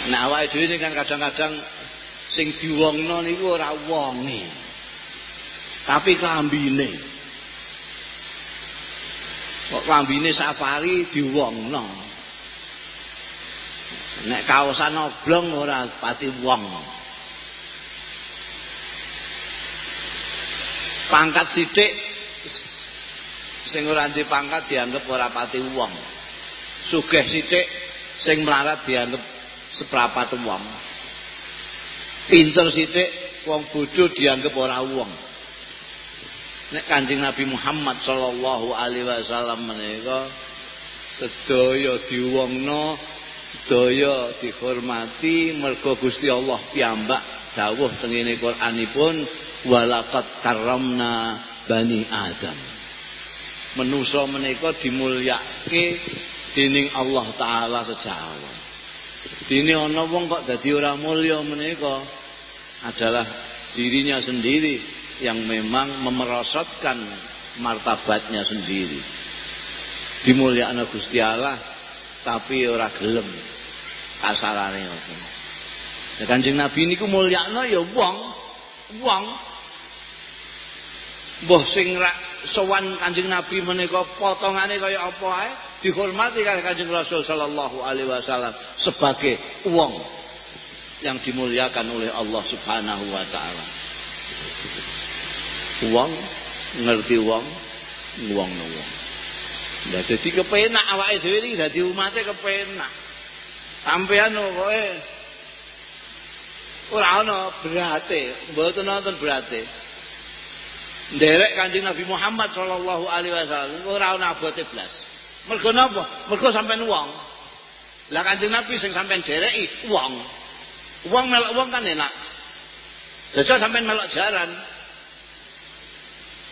Nah awake dhewe kan kadang-kadang sing diwongno niku ora wonge. Tapi klambine. Kok klambine safari diwongno? Nek kaosan oblong ora pati wong pangkat sithik sing ora pangkat dianggap ora pati wong. Sugih sithik sing melarat dianggap seprapat wong. Pinter sithik wong bodho dianggap ora wong. Nek Kanjeng Nabi Muhammad sallallahu alaihi wasallam menika sedaya diwongno sedaya dihormati mergo Gusti Allah piyambak dawuh tengene Qur'anipun walaqad karramna bani Adam menusa menika dimulyake dening Allah taala sejawat Dini ana wong kok dadi ora mulya menika adalah dirinya sendiri yang memang memerosotkan martabatnya sendiri. Dimulyakno Gusti Allah tapi ora gelem kasarane ngoten. Ya Kanjeng Nabi niku mulyakno ya wong, wong. Mbah sing sowan Kanjeng Nabi menika potongane kaya apa ae dihormati kali Kanjeng Rasul sallallahu alaihi wasallam sebagai uang yang dimuliakan oleh Allah Subhanahu wa taala. Uang ngerti uang, uang no uang. Nah, jadi kepenak awake dhewe iki dadi umate kepenak. Sampeyan kowe ora ana berate, mboten nonton berate. Nderek Kanjeng Nabi Muhammad sallallahu alaihi wasallam ora ana abote blas. Mergo napa? Mergo sampean wong. Lah Kanjeng Nabi sing sampean dereki wong. Wong melok wong kan enak. Jajal sampean melok jaran.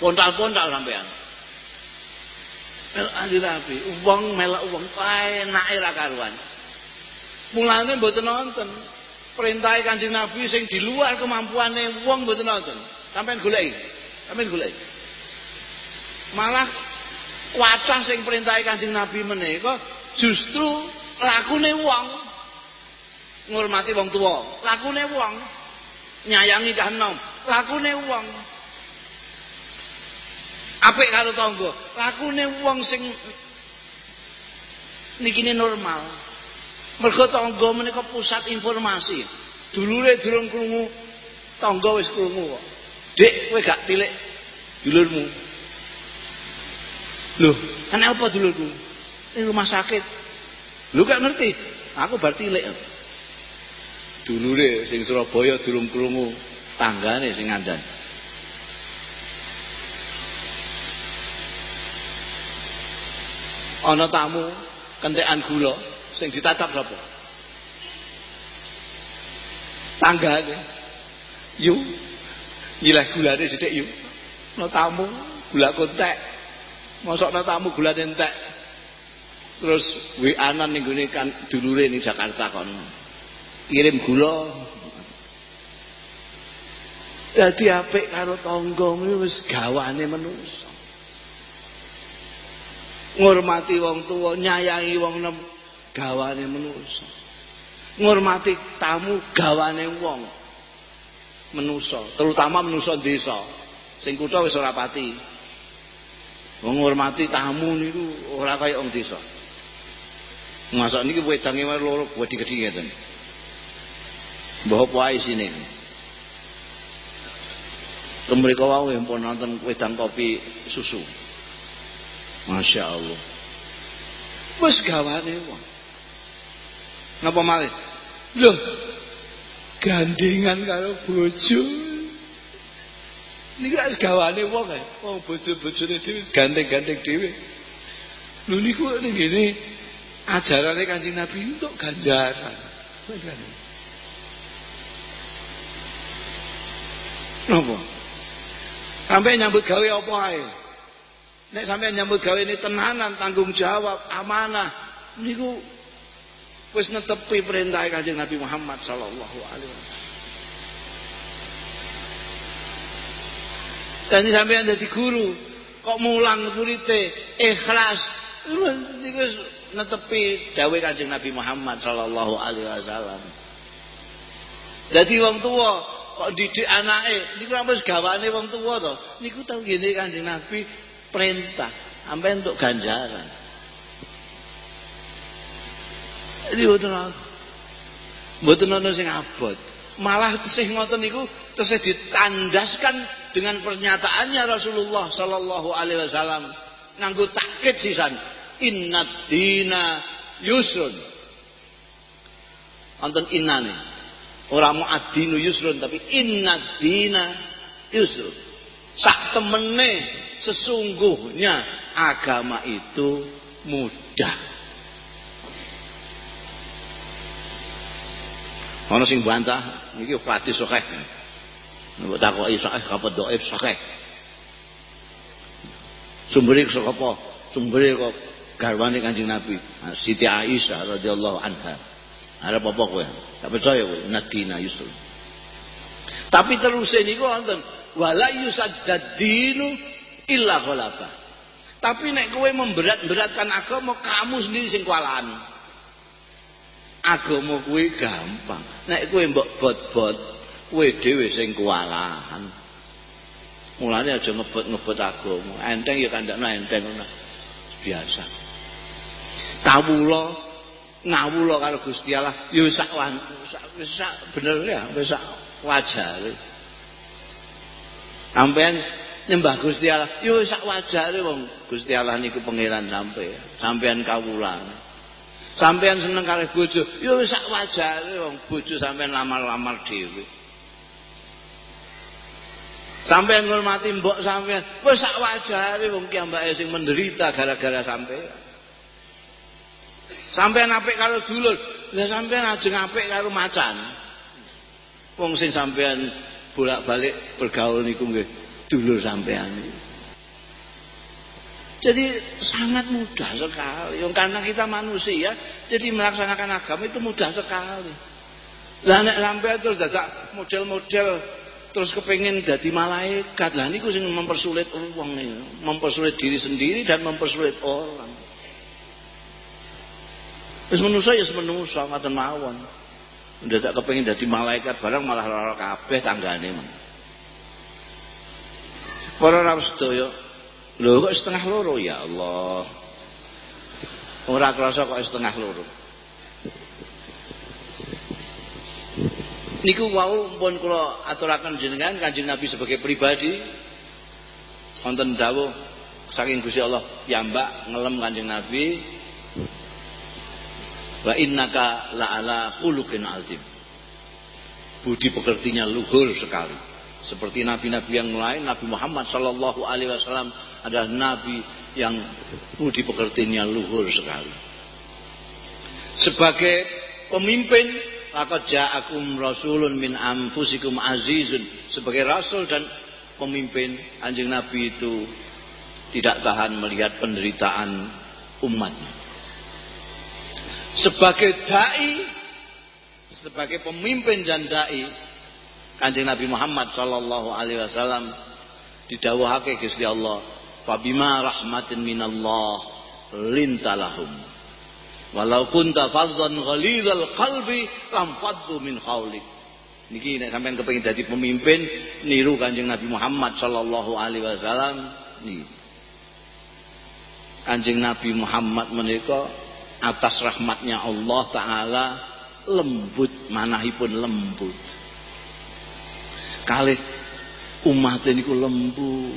Pontal-pontal sampean. Melok Kanjeng Nabi, wong melok wong enake ra karuan. Mulane mboten nonton. Perintah Kanjeng Nabi sing di luar kemampuane wong mboten nonton. Sampean goleki. Sampean goleki. Malah Kuatah sing perintahe Kanjeng Nabi menika justru lakune wong ngurmati wong tua, lakune wong nyayangi cah enom, lakune wong apik karo tangga, lakune wong sing nikine normal. Mergo tangga menika pusat informasi. Dulure durung krungu, tangga wis krungu kok. Dik, kowe gak tilik dulurmu. Loh, kan apa dulurku? Ini rumah sakit. Lu gak ngerti? Aku berarti lek. Dulure sing Surabaya durung krungu tanggane sing ngandan. Ana tamu kentekan gula sing ditatap sapa? Tanggane. Yu. Nyileh gulane sithik yu. Ana tamu gula kontek. Mosok ana tamu gula entek. Terus WA-an ning gone kan dulure ning Jakarta kono. Kirim gula. Dadi apik karo tangga wis gawane manusa. ngurmati wong tua nyayangi wong nem gawane manusa ngurmati tamu gawane wong manusa terutama manusa desa sing kutha wis ora pati wong ngurmati tamu niku ora kaya wong desa Masa niki wedange loro gedhi-gedhi ngeten. Mbah apa ae sini. Kemriko wae pun nonton wedang kopi susu. Masya Allah. Wis gawane wong. Napa malih? Loh. Gandengan karo bojo. Niki wis gawane wong ae. Wong bojo-bojone dhewe gandeng-gandeng dhewe. Lho niku ning ngene ajarane Kanjeng Nabi untuk ganjaran. Napa? Sampai nyambut gawe apa ae? Nek sampai nyambut gawe ini tenanan, tanggung jawab, amanah, niku wis netepi perintah Kanjeng Nabi Muhammad sallallahu alaihi wasallam. Dan sampai anda di guru, kok mulang murite ikhlas, wis netepi dawe Kanjeng Nabi Muhammad sallallahu alaihi wasallam. Jadi wong tua kok didik anake niku wis gawane wong tua to. Niku tau ngene Kanjeng Nabi perintah sampai untuk ganjaran jadi betul betul nonton sing abot. Malah tesih ngoten niku tesih ditandaskan dengan pernyataannya Rasulullah Shallallahu Alaihi Wasallam. Nganggo takkit sisan inna dina yusrun. Wonten innane. Ora mau adinu yusrun tapi inna dina yusrun. Sak temene sesungguhnya agama itu mudah. Ana sing bantah niki pati sokeh. Nek takoki sokeh apa dhaif sokeh. Sumbere saka apa? Sumbere kok garwane Kanjeng Nabi, Siti Aisyah radhiyallahu anha. Arep apa kowe? Tak percaya kowe, Nadina Yusuf. Tapi terus niku wonten wala yusaddad dinu illa ghalaba. Tapi nek kowe memberat-beratkan agama, kamu sendiri sing kualahan. Agama kowe gampang. Nek kowe mbok bot-bot, kowe dhewe sing kualahan. Mulane aja ngebot-ngebot agama. Enteng ya kandakno enteng ngono. Biasa. Kawula ngawula karo Gusti Allah ya sak wis sak bener ya, sak wajare. Sampeyan nyembah Gusti Allah yo sak wajare wong Gusti Allah niku pangeran sampean sampean kawulan sampean seneng karo bojo. Yo sak wajare wong bojo sampean lamar-lamar dhewe. Sampean ngurmati mbok sampean wis sak wajare wong ki ambake sing menderita gara-gara sampean sampean apik karo dulur lah sampean ajeng apik karo macan. Wong sing sampean bolak-balik bergaul niku nggih dulur sampean jadi sangat mudah sekali. Yang karena kita manusia jadi melaksanakan agama itu mudah sekali. Lah nek sampean terus dadak model-model terus kepengen jadi malaikat. Lah niku sing mempersulit uang ini mempersulit diri sendiri dan mempersulit orang. Wis manusia ya semenusa ngoten mawon. Ndak kepengen dadi malaikat barang malah lara kabeh tanggane. Para rawuh sedaya, lho kok setengah loro ya Allah. Ora krasa kok setengah loro. Niku wau pun kula aturaken jenengan Kanjeng Nabi sebagai pribadi wonten dawuh saking Gusti Allah piyambak ngelem Kanjeng Nabi wa innaka la'ala khuluqin azim. Budi pekertinya luhur sekali seperti nabi-nabi yang lain Nabi Muhammad Shallallahu Alaihi Wasallam adalah nabi yang budi pekertinya luhur sekali. Sebagai pemimpin, laqad ja'akum rasulun min anfusikum azizun. Sebagai rasul dan pemimpin, anjing Nabi itu tidak tahan melihat penderitaan umatnya. Sebagai dai, sebagai pemimpin dan dai, Kanjeng Nabi Muhammad sallallahu alaihi wasallam didhawuhake Gusti Allah, "Fabima rahmatin minallah lintalahum." Walau kunta faddan ghalidhal qalbi lam faddu min khaulik. Niki nek sampean kepengin dadi pemimpin niru Kanjeng Nabi Muhammad sallallahu alaihi wasallam niki. Kanjeng Nabi Muhammad menika atas rahmatnya Allah taala lembut manahipun lembut Kali umat ini ku lembut,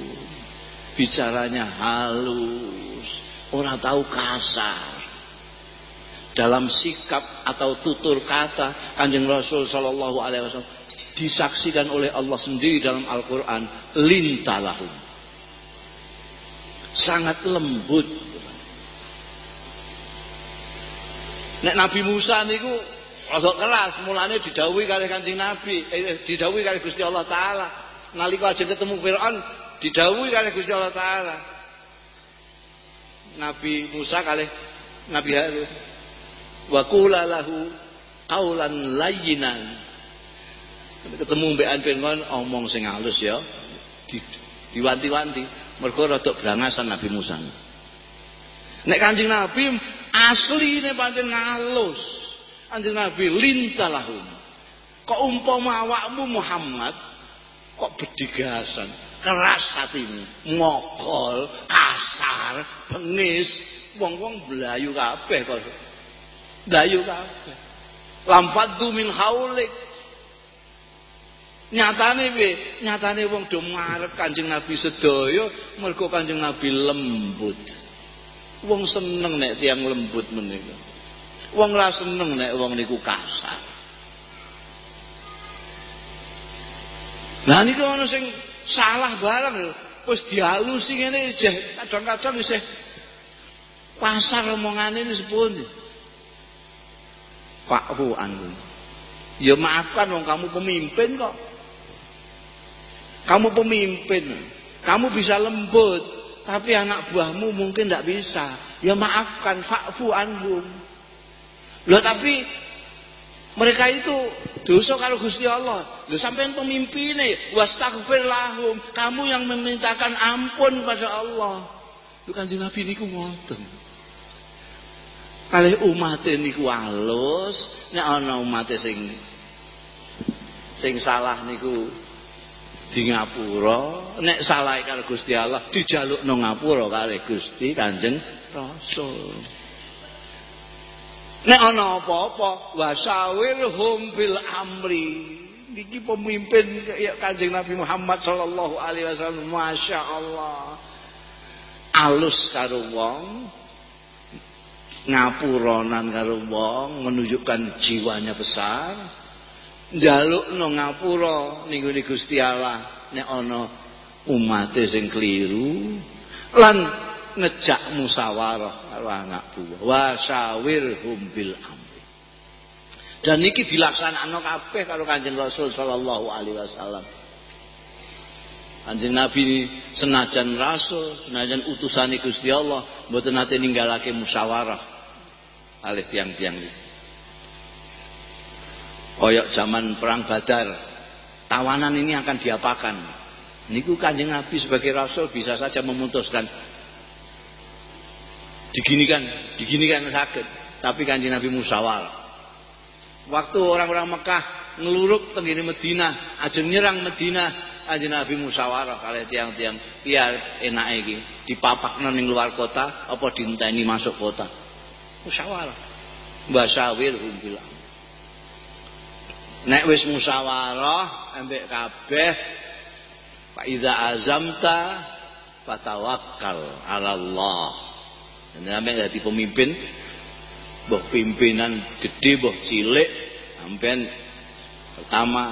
bicaranya halus, orang tahu kasar. Dalam sikap atau tutur kata Kanjeng Rasul Shallallahu Alaihi Wasallam disaksikan oleh Allah sendiri dalam Al-Quran lintalahum sangat lembut Nek Nabi Musa niku Rada keras, mulane didhawuhi kali Kanjeng Nabi, eh, didhawuhi kali Gusti Allah taala. Nalika ajeng ketemu Firaun, didhawuhi kali Gusti Allah taala. Nabi Musa kali Nabi Harun. Wa qula lahu qaulan layyinan. Ketemu mbekan Firaun omong sing halus ya. Di, diwanti-wanti, mergo rada brangasan Nabi Musa. Nek Kanjeng Nabi asline pancen halus. Anjing Nabi lintalahum. Kok umpama awakmu Muhammad kok bedigasan, keras hatimu, mokol, kasar, bengis, wong-wong belayu kabeh kok. Belayu kabeh. Lamfaddu min haulik. Nyatane piye? Nyatane wong do marep Kanjeng Nabi sedaya mergo Kanjeng Nabi lembut. Wong seneng nek tiang lembut menika. Wong ora seneng nek wong niku kasar. Lah niku ana sing salah barang lho. Wis dialusi ngene jeh kadang-kadang isih pasar omongane ini sepundi. Fa'fu anhum. Ya maafkan wong kamu pemimpin kok. Kamu pemimpin. Kamu bisa lembut, tapi anak buahmu mungkin tidak bisa. Ya maafkan, fa'fu anhum. Loh tapi mereka itu dosa kalau Gusti Allah. Loh sampean pemimpinnya wastaghfir lahum. Kamu yang memintakan ampun pada Allah. Lu Kanjeng Nabi niku ngoten. Kali umat niku halus, nek ana umat sing sing salah niku di ngapura, nek salah karo Gusti Allah dijaluk nang ngapura kali Gusti Kanjeng Rasul. Nek ana apa-apa wasawirhum bil amri. Niki pemimpin ya Kanjeng Nabi Muhammad sallallahu alaihi wasallam Masya Allah. Alus karo wong ngapuronan karo wong menunjukkan jiwanya besar. Njalukno ngapura ning Gusti Allah nek ana umate sing keliru lan ngejak musyawarah karo anak buah wasawirhum amri dan niki dilaksanakno kabeh karo Kanjeng Rasul sallallahu alaihi wasallam Kanjeng Nabi senajan rasul, senajan utusan Gusti Allah, mboten nate ninggalake musyawarah alih tiang-tiang iki. Koyok zaman perang Badar, tawanan ini akan diapakan? Niku Kanjeng Nabi sebagai rasul bisa saja memutuskan diginikan, diginikan sakit. Tapi kanji Nabi musyawarah. Waktu orang-orang Mekah ngeluruk tenggini Medina, ajeng nyerang Medina, kanji Nabi musyawarah kali tiang-tiang, biar enak iki, dipapak ning luar kota, apa dinteni masuk kota. Musyawarah. Basawir bilang. Nek wis musyawarah ambek kabeh Pak Ida azamta fatawakkal 'ala Allah. Sampai jadi pemimpin, boh pimpinan gede, boh cilik, sampai pertama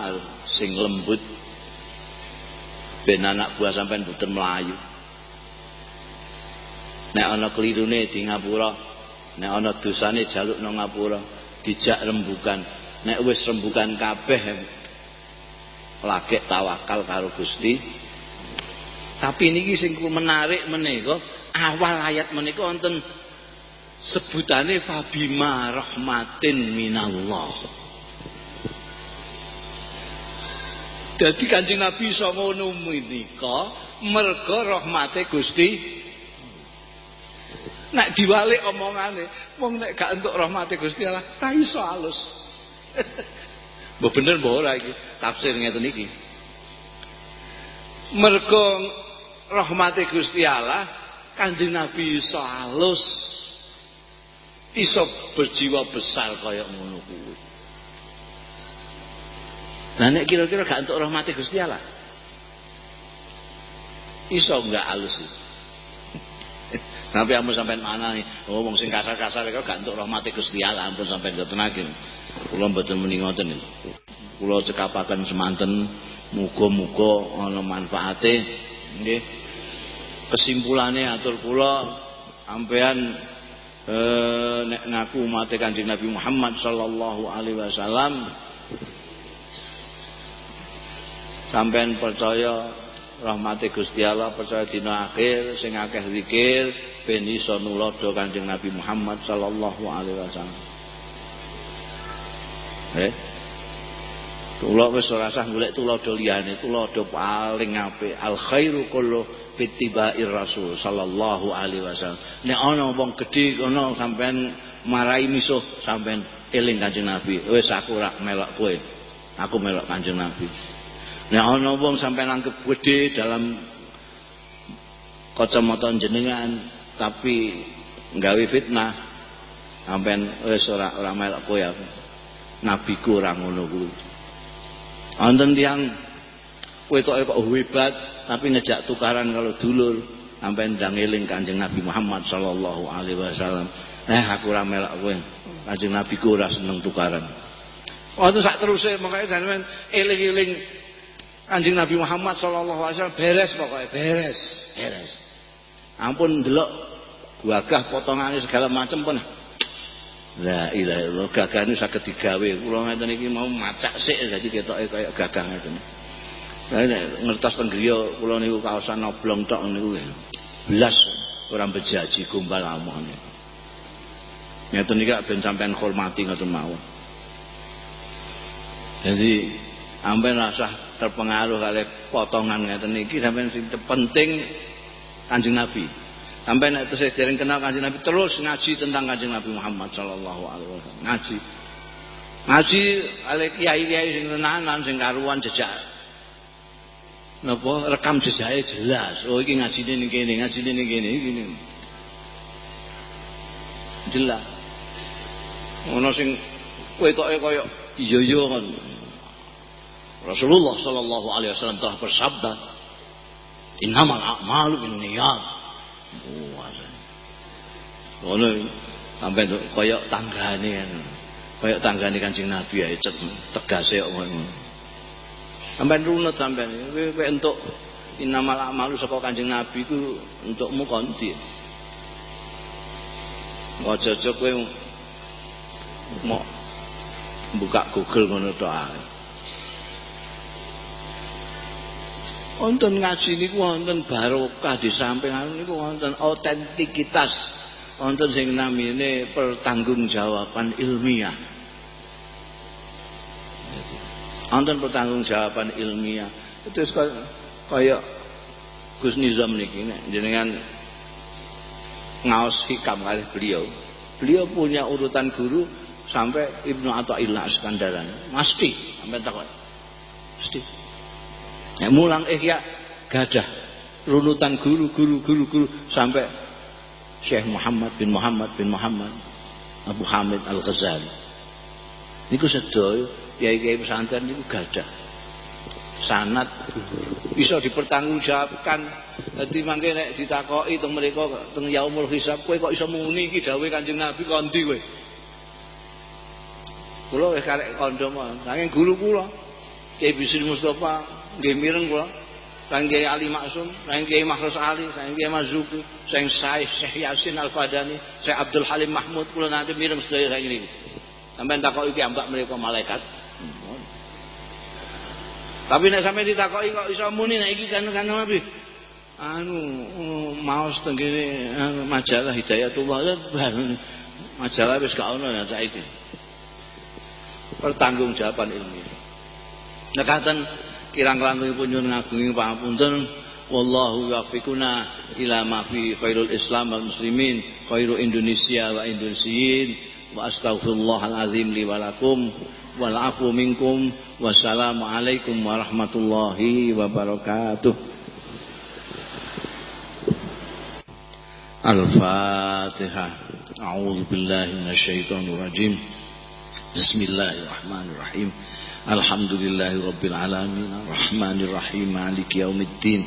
sing lembut, ben anak buah sampai bukan melayu. nek ana klirune di ngapura nek ana dosane jaluk nang ngapura dijak rembukan. Nek wis rembukan kabeh lagi tawakal karo Gusti. Tapi niki sing menarik menika awal ayat menika wonten sebutane fabima rahmatin minallah Jadi Kanjeng Nabi iso ngono menika merga rahmate Gusti Nek diwalik omongane, wong nek gak entuk rahmate Gusti Allah, ra iso alus. Bener mbok ora iki tafsir ngeten iki. Mergo rahmate Gusti Allah, Kanjeng Nabi iso alus. Iso berjiwa besar kaya ngono kuwi. Lah nek kira-kira gak entuk rahmate Gusti Allah. Iso enggak alus. Tapi ampun sampai mana nih? Oh, wong sing kasar-kasar kok gak entuk rahmate Gusti Allah ampun sampai ngoten iki. Kula mboten muni ngoten niku. Kula cekapaken semanten muga-muga ana manfaate nggih. Kesimpulane atur kula sampean eh, nek ngaku umat Kanjeng Nabi Muhammad sallallahu alaihi wasallam sampean percaya rahmati Gusti Allah percaya dina akhir sing akeh zikir ben iso nulodo Kanjeng Nabi Muhammad sallallahu alaihi wasallam. Eh? Kula wis ora usah golek tulodo liyane, tulodo paling apik. Al khairu kullu fittibair Rasul sallallahu alaihi wasallam. Nek ana wong gedhe kono sampean marai misuh sampean eling Kanjeng Nabi. Wis aku ora melok kowe. Aku melok Kanjeng Nabi. Nek ana wong sampean anggap gedhe dalam kacamata jenengan tapi nggawe fitnah sampean wis ora ora melok kowe aku. Nabiku ora ngono kuwi. Wonten tiyang kowe kok kok hebat tapi ngejak tukaran kalau dulur sampean ndang eling Kanjeng Nabi Muhammad sallallahu alaihi wasallam. Eh aku ora melok kowe. Kanjeng Nabiku ora seneng tukaran. Waktu sak terusé makanya sampean eling-eling Kanjeng Nabi Muhammad sallallahu alaihi wasallam beres pokoknya, beres, beres. Ampun delok gagah potongane segala macam pun. La ilaha illallah gagahane saged digawe. Kula ngeten iki mau macak sik dadi ketoke kaya gagah ngeten. Ngertos teng griya kula niku kaosan oblong tok niku. Belas ora bejaji gombal amone. Ngeten iki ben sampean hormati ngoten mawon. Jadi sampean rasah terpengaruh oleh potongan ngeten iki sampean sing penting Kanjeng Nabi. Sampai nek terus dereng kenal Kanjeng Nabi terus ngaji tentang Kanjeng Nabi Muhammad sallallahu alaihi wasallam. Ngaji. Ngaji ale kiai-kiai sing tenanan sing karuan jejak. Napa rekam jejake jelas. Oh iki ngajine ning kene, ngajine ning iki. Jelas. Ono sing kowe toke kaya iya iya kan. Rasulullah Shallallahu Alaihi Wasallam telah bersabda, Innamal a'malu bin niyat. Ngono sampai koyok tanggane kan. Koyok tanggane Kanjeng Nabi ya tegase kok ngono. Sampai runut sampai kowe entuk innamal a'malu saka Kanjeng Nabi ku untukmu konti. Aja-aja kowe mau buka Google ngono tok ae. wonten ngaji niku wonten barokah di samping niku wonten autentikitas wonten sing namine pertanggungjawaban ilmiah wonten pertanggungjawaban ilmiah. Itu kaya Gus Nizam niki jenengan ngaos hikam kali beliau. Beliau punya urutan guru sampai Ibnu Athaillah Iskandaran. Mesti sampai takut. Mesti. Ya, mulang ihya gadah runutan guru guru guru guru sampai Syekh Muhammad bin Muhammad bin Muhammad Abu Hamid Al Ghazali. Niku sedaya kiai-kiai pesantren niku gadah. Sanat. Bisa dipertanggungjawabkan. Dadi mangke nek ditakoki teng mriku teng yaumul hisab kowe kok iso muni iki dawuhe Kanjeng Nabi kok ndi kowe? Kula wis karek kandha saking guru kula Kiai Bisri Mustafa nggih mireng kula. Sang Kiai Ali Maksum, Sang Kiai Mahrus Ali, Sang Kiai Mazuki, Sang Syekh Syekh Yasin Al-Fadani, Syekh Abdul Halim Mahmud kula nanti mireng sedaya saking niku. Sampai takoki iki ambak mereka malaikat. Tapi nek sampai ditakoki kok iso muni nek iki kan kan apa? Anu maos tenggene anu, majalah Hidayatullah ya majalah wis gak ono ya saiki. Pertanggungjawaban ilmiah. Nekaten kirang-kirang nyuwun ngagungi pangapunten wallahu yafiquna ila ma fi khairul islam wal muslimin khairu indonesia wa indonesiyin wa astaghfirullahal azim li lakum wal afu minkum. Wassalamualaikum warahmatullahi wabarakatuh. Al-Fatihah A'udzu billahi minasyaitonir rajim Bismillahirrahmanirrahim. Alhamdulillahi rabbil alamin. Arrahmanirrahim. Maliki yaumiddin.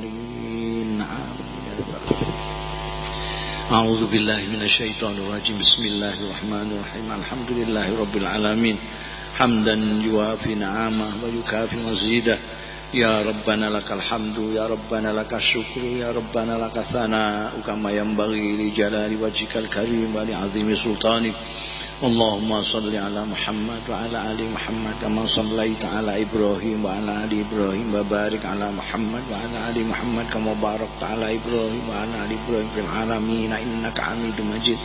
أعوذ بالله من الشيطان الرجيم. بسم الله الرحمن الرحيم. الحمد لله رب العالمين. حمدا يوافي نعمه ويكافي مزيده. يا ربنا لك الحمد يا ربنا لك الشكر يا ربنا لك الثناء. كما ينبغي لجلال وجهك الكريم ولعظيم سلطانك. اللهم صل على محمد وعلى آل محمد كما صليت على إبراهيم وعلى آل إبراهيم وبارك على محمد وعلى آل محمد كما باركت على إبراهيم وعلى آل إبراهيم في العالمين إنك حميد مجيد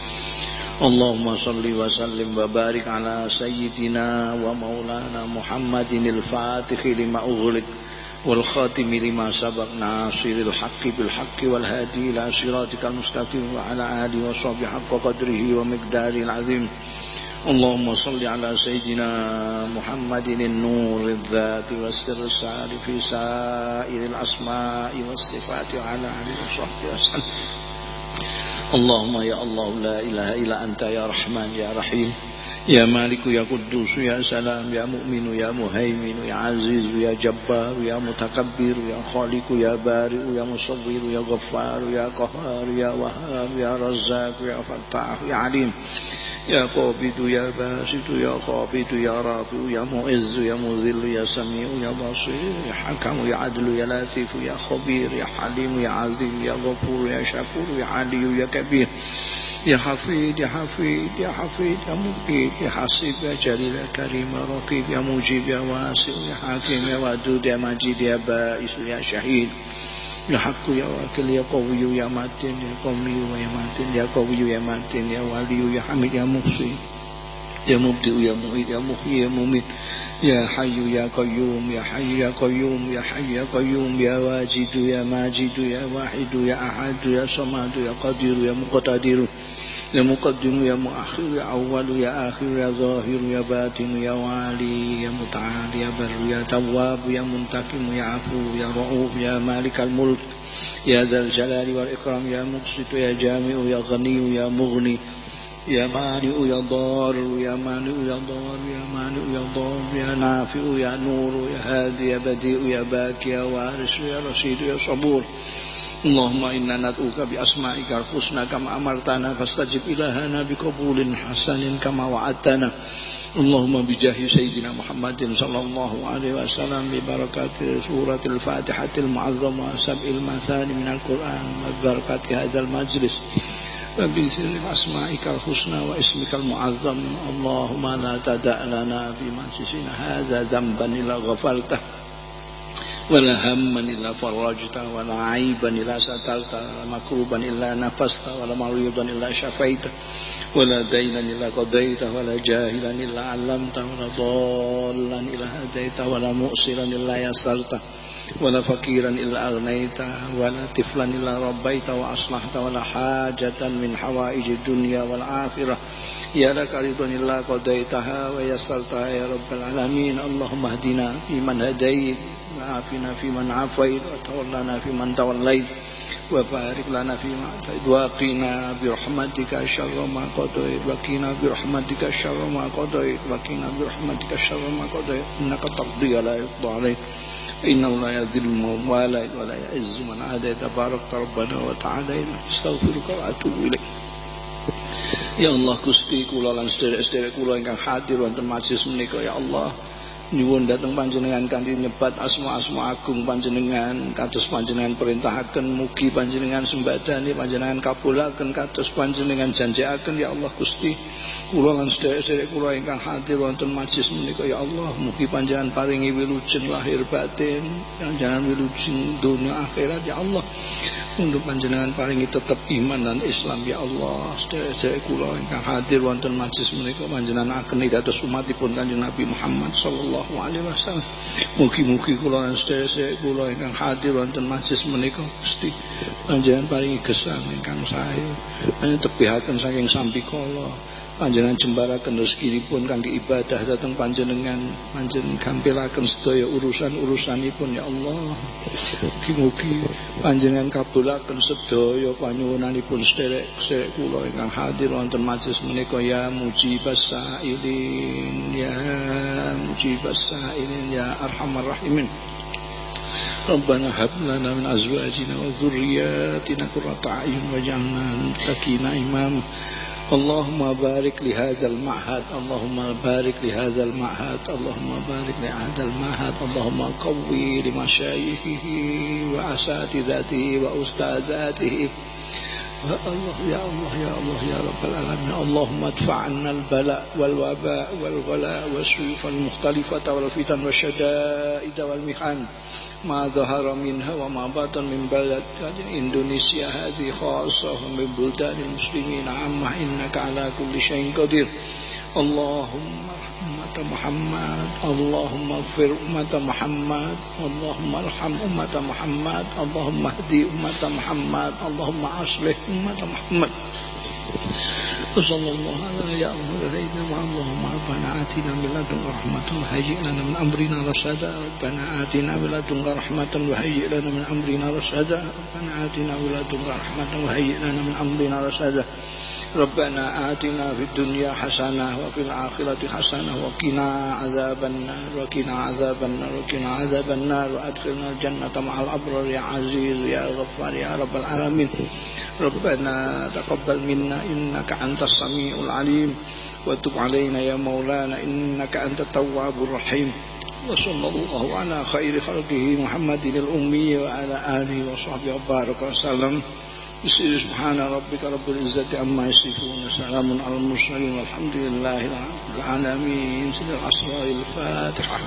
اللهم صل وسلم وبارك على سيدنا ومولانا محمد الفاتح لما أغلق والخاتم لما سبق ناصر الحق بالحق والهادي إلى صراطك المستقيم وعلى آله وصحبه حق قدره ومقداره العظيم. اللهم صل على سيدنا محمد النور الذات والسر السار في سائر الأسماء والصفات وعلى آله وصحبه وسلم. اللهم يا الله لا إله إلا أنت يا رحمن يا رحيم. يا مالك يا قدوس يا سلام يا مؤمن يا مهيمن يا عزيز يا جبار يا متكبر يا خالق يا بارئ يا مصور يا غفار يا قهار يا وهاب يا رزاق يا فتاح يا عليم يا قابض يا باسط يا خافض يا رافع يا معز يا مذل يا سميع يا بصير يا حكم يا عدل يا لطيف يا خبير يا حليم يا عظيم يا غفور يا شكور يا علي يا كبير يا حفيد يا حفيد يا حفيد يا مقيت يا حسيب يا جليل يا كريم يا رقيب يا مجيب يا واسع يا حاكم يا ودود يا مجيد يا بائس يا شهيد يا حق يا واكل يا قوي يا متين يا قوي يا متين يا قوي يا متين يا ولي يا حميد يا محسن يا مبدئ يا معيد يا محيي يا مميت يا حي يا قيوم يا حي يا قيوم يا حي يا قيوم يا واجد يا ماجد يا واحد يا أحد يا صمد يا قدير يا مقتدر يا مقدم يا مؤخر يا أول يا آخر يا ظاهر يا باطن يا والي يا متعال يا بر يا تواب يا منتقم يا عفو يا رؤوف يا مالك الملك يا ذا الجلال والإكرام يا مقسط يا جامع يا غني يا مغني. يا مانع يا ضار يا مانع يا ضار يا مانع يا ضار يا نافع يا نور يا هادي يا بديع يا باكي يا وارث يا رشيد يا صبور. اللهم إنا ندعوك بأسمائك الحسنى كما أمرتنا فاستجب إلهنا بقبول حسن كما وعدتنا. اللهم بجاه سيدنا محمد صلى الله عليه وسلم ببركات سورة الفاتحة المعظمة سبع المثاني من القرآن وبركات هذا المجلس. وبسر أسمائك الحسنى واسمك المعظم اللهم لا تدع لنا في مجلسنا هذا ذنبا إلا غفرته ولا هما إلا فرجته ولا عيبا إلا سترته ولا مكروبا إلا نفسته ولا مريضا إلا شفيته ولا دينا إلا قضيته ولا جاهلا إلا علمته ولا ضالا إلا هديته ولا مؤسرا إلا يسرته ولا فقيرا إلا أغنيته ولا طفلا إلا ربيته وأصلحته ولا حاجة من حوائج الدنيا والآخرة. يا لك رضا إلا قضيتها ويسرتها يا رب العالمين. اللهم اهدنا فيمن هديت وعافنا فيمن عافيت وتولنا فيمن توليت وبارك لنا فيما أعطيت. وقنا برحمتك شر ما قضيت وقنا برحمتك شر ما قضيت وقنا برحمتك شر ما قضيت. إنك تقضي لا يقضى عليك. إنه لا يذل من واليت ولا يعز من عاديت تبارك ربنا وتعالى استغفرك وأتوب إليك Ya Allah Gusti kula lan sederek-sederek kula ingkang hadir wonten majelis menika ya Allah nyuwun dateng panjenengan kanthi nyebat asma-asma agung panjenengan kados panjenengan perintahaken mugi panjenengan sembadani panjenengan kabulaken kados panjenengan janjiaken ya Allah Gusti. Kula lan sedherek-sedherek kula ingkang hadir wonten majelis menika ya Allah mugi panjenengan paringi wilujeng lahir batin panjenengan wilujeng dunia akhirat ya Allah. Untuk panjenengan paringi tetap iman dan Islam ya Allah. Sedherek-sedherek kula ingkang hadir wonten majelis menika panjenengan akeni kados umatipun Kanjeng Nabi Muhammad sallallahu sallallahu alaihi wasallam. Mugi-mugi kula sedherek kula ingkang hadir wonten majelis menika Gusti panjenengan paringi gesang ingkang sae. Panjenengan tebihaken saking sampikala panjenengan jembaraken rezekinipun kangge ibadah dhateng panjenengan panjenengan gampilaken sedaya urusan-urusanipun ya Allah mugi-mugi panjenengan kabulaken sedaya panyuwunanipun sederek-sederek kula ingkang hadir wonten majelis menika ya mujibas sailin ya mujibas sailin ya arhamar rahimin ربنا هب لنا من أزواجنا وذرياتنا قرة أعين واجعلنا للمتقين إماما اللهم بارك لهذا المعهد اللهم بارك لهذا المعهد اللهم بارك لهذا المعهد اللهم قوي لمشايخه وأساتذته وأستاذاته الله يا الله يا الله يا رب العالمين. اللهم ادفع عنا البلاء والوباء والغلاء والسيوف المختلفة والفتن والشدائد والمحن. ما ظهر منها وما بطن من بلد إندونيسيا. هذه خاصة من بلدان المسلمين. عامة إنك على كل شيء قدير. اللهم أمة محمد اللهم اغفر أمة محمد اللهم ارحم أمة محمد اللهم اهدي أمة محمد اللهم أصلح أمة محمد. وصلى الله على يا سيدنا اللهم ربنا آتنا من لدنك رحمة وهيئ لنا من أمرنا رشدا. ربنا آتنا من لدنك رحمة وهيئ لنا من أمرنا رشدا. ربنا آتنا من لدنك رحمة وهيئ لنا من أمرنا رشدا. ربنا آتنا في الدنيا حسنة وفي الآخرة حسنة وقنا عذاب النار وقنا عذاب النار وقنا عذاب النار وأدخلنا الجنة مع الأبرار يا عزيز يا غفار يا رب العالمين. ربنا تقبل منا إنك أنت السميع العليم وتب علينا يا مولانا إنك أنت التواب الرحيم. وصلى الله على خير خلقه محمد الأمي وعلى آله وصحبه وبارك وسلم. سبحان ربك رب العزة عما يصفون سلام على المرسلين والحمد لله رب العالمين. سيد العصر الفاتحة.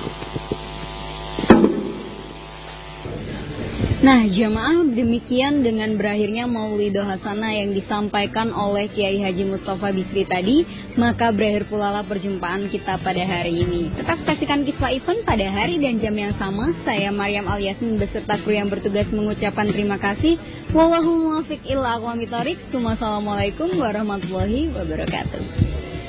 Nah, jamaah demikian dengan berakhirnya Maulido Hasanah yang disampaikan oleh Kiai Haji Mustafa Bisri tadi, maka berakhir pula lah perjumpaan kita pada hari ini. Tetap saksikan Kiswa Event pada hari dan jam yang sama. Saya Maryam Aliasmin beserta kru yang bertugas mengucapkan terima kasih. Wallahu muwaffiq illa warahmatullahi wabarakatuh.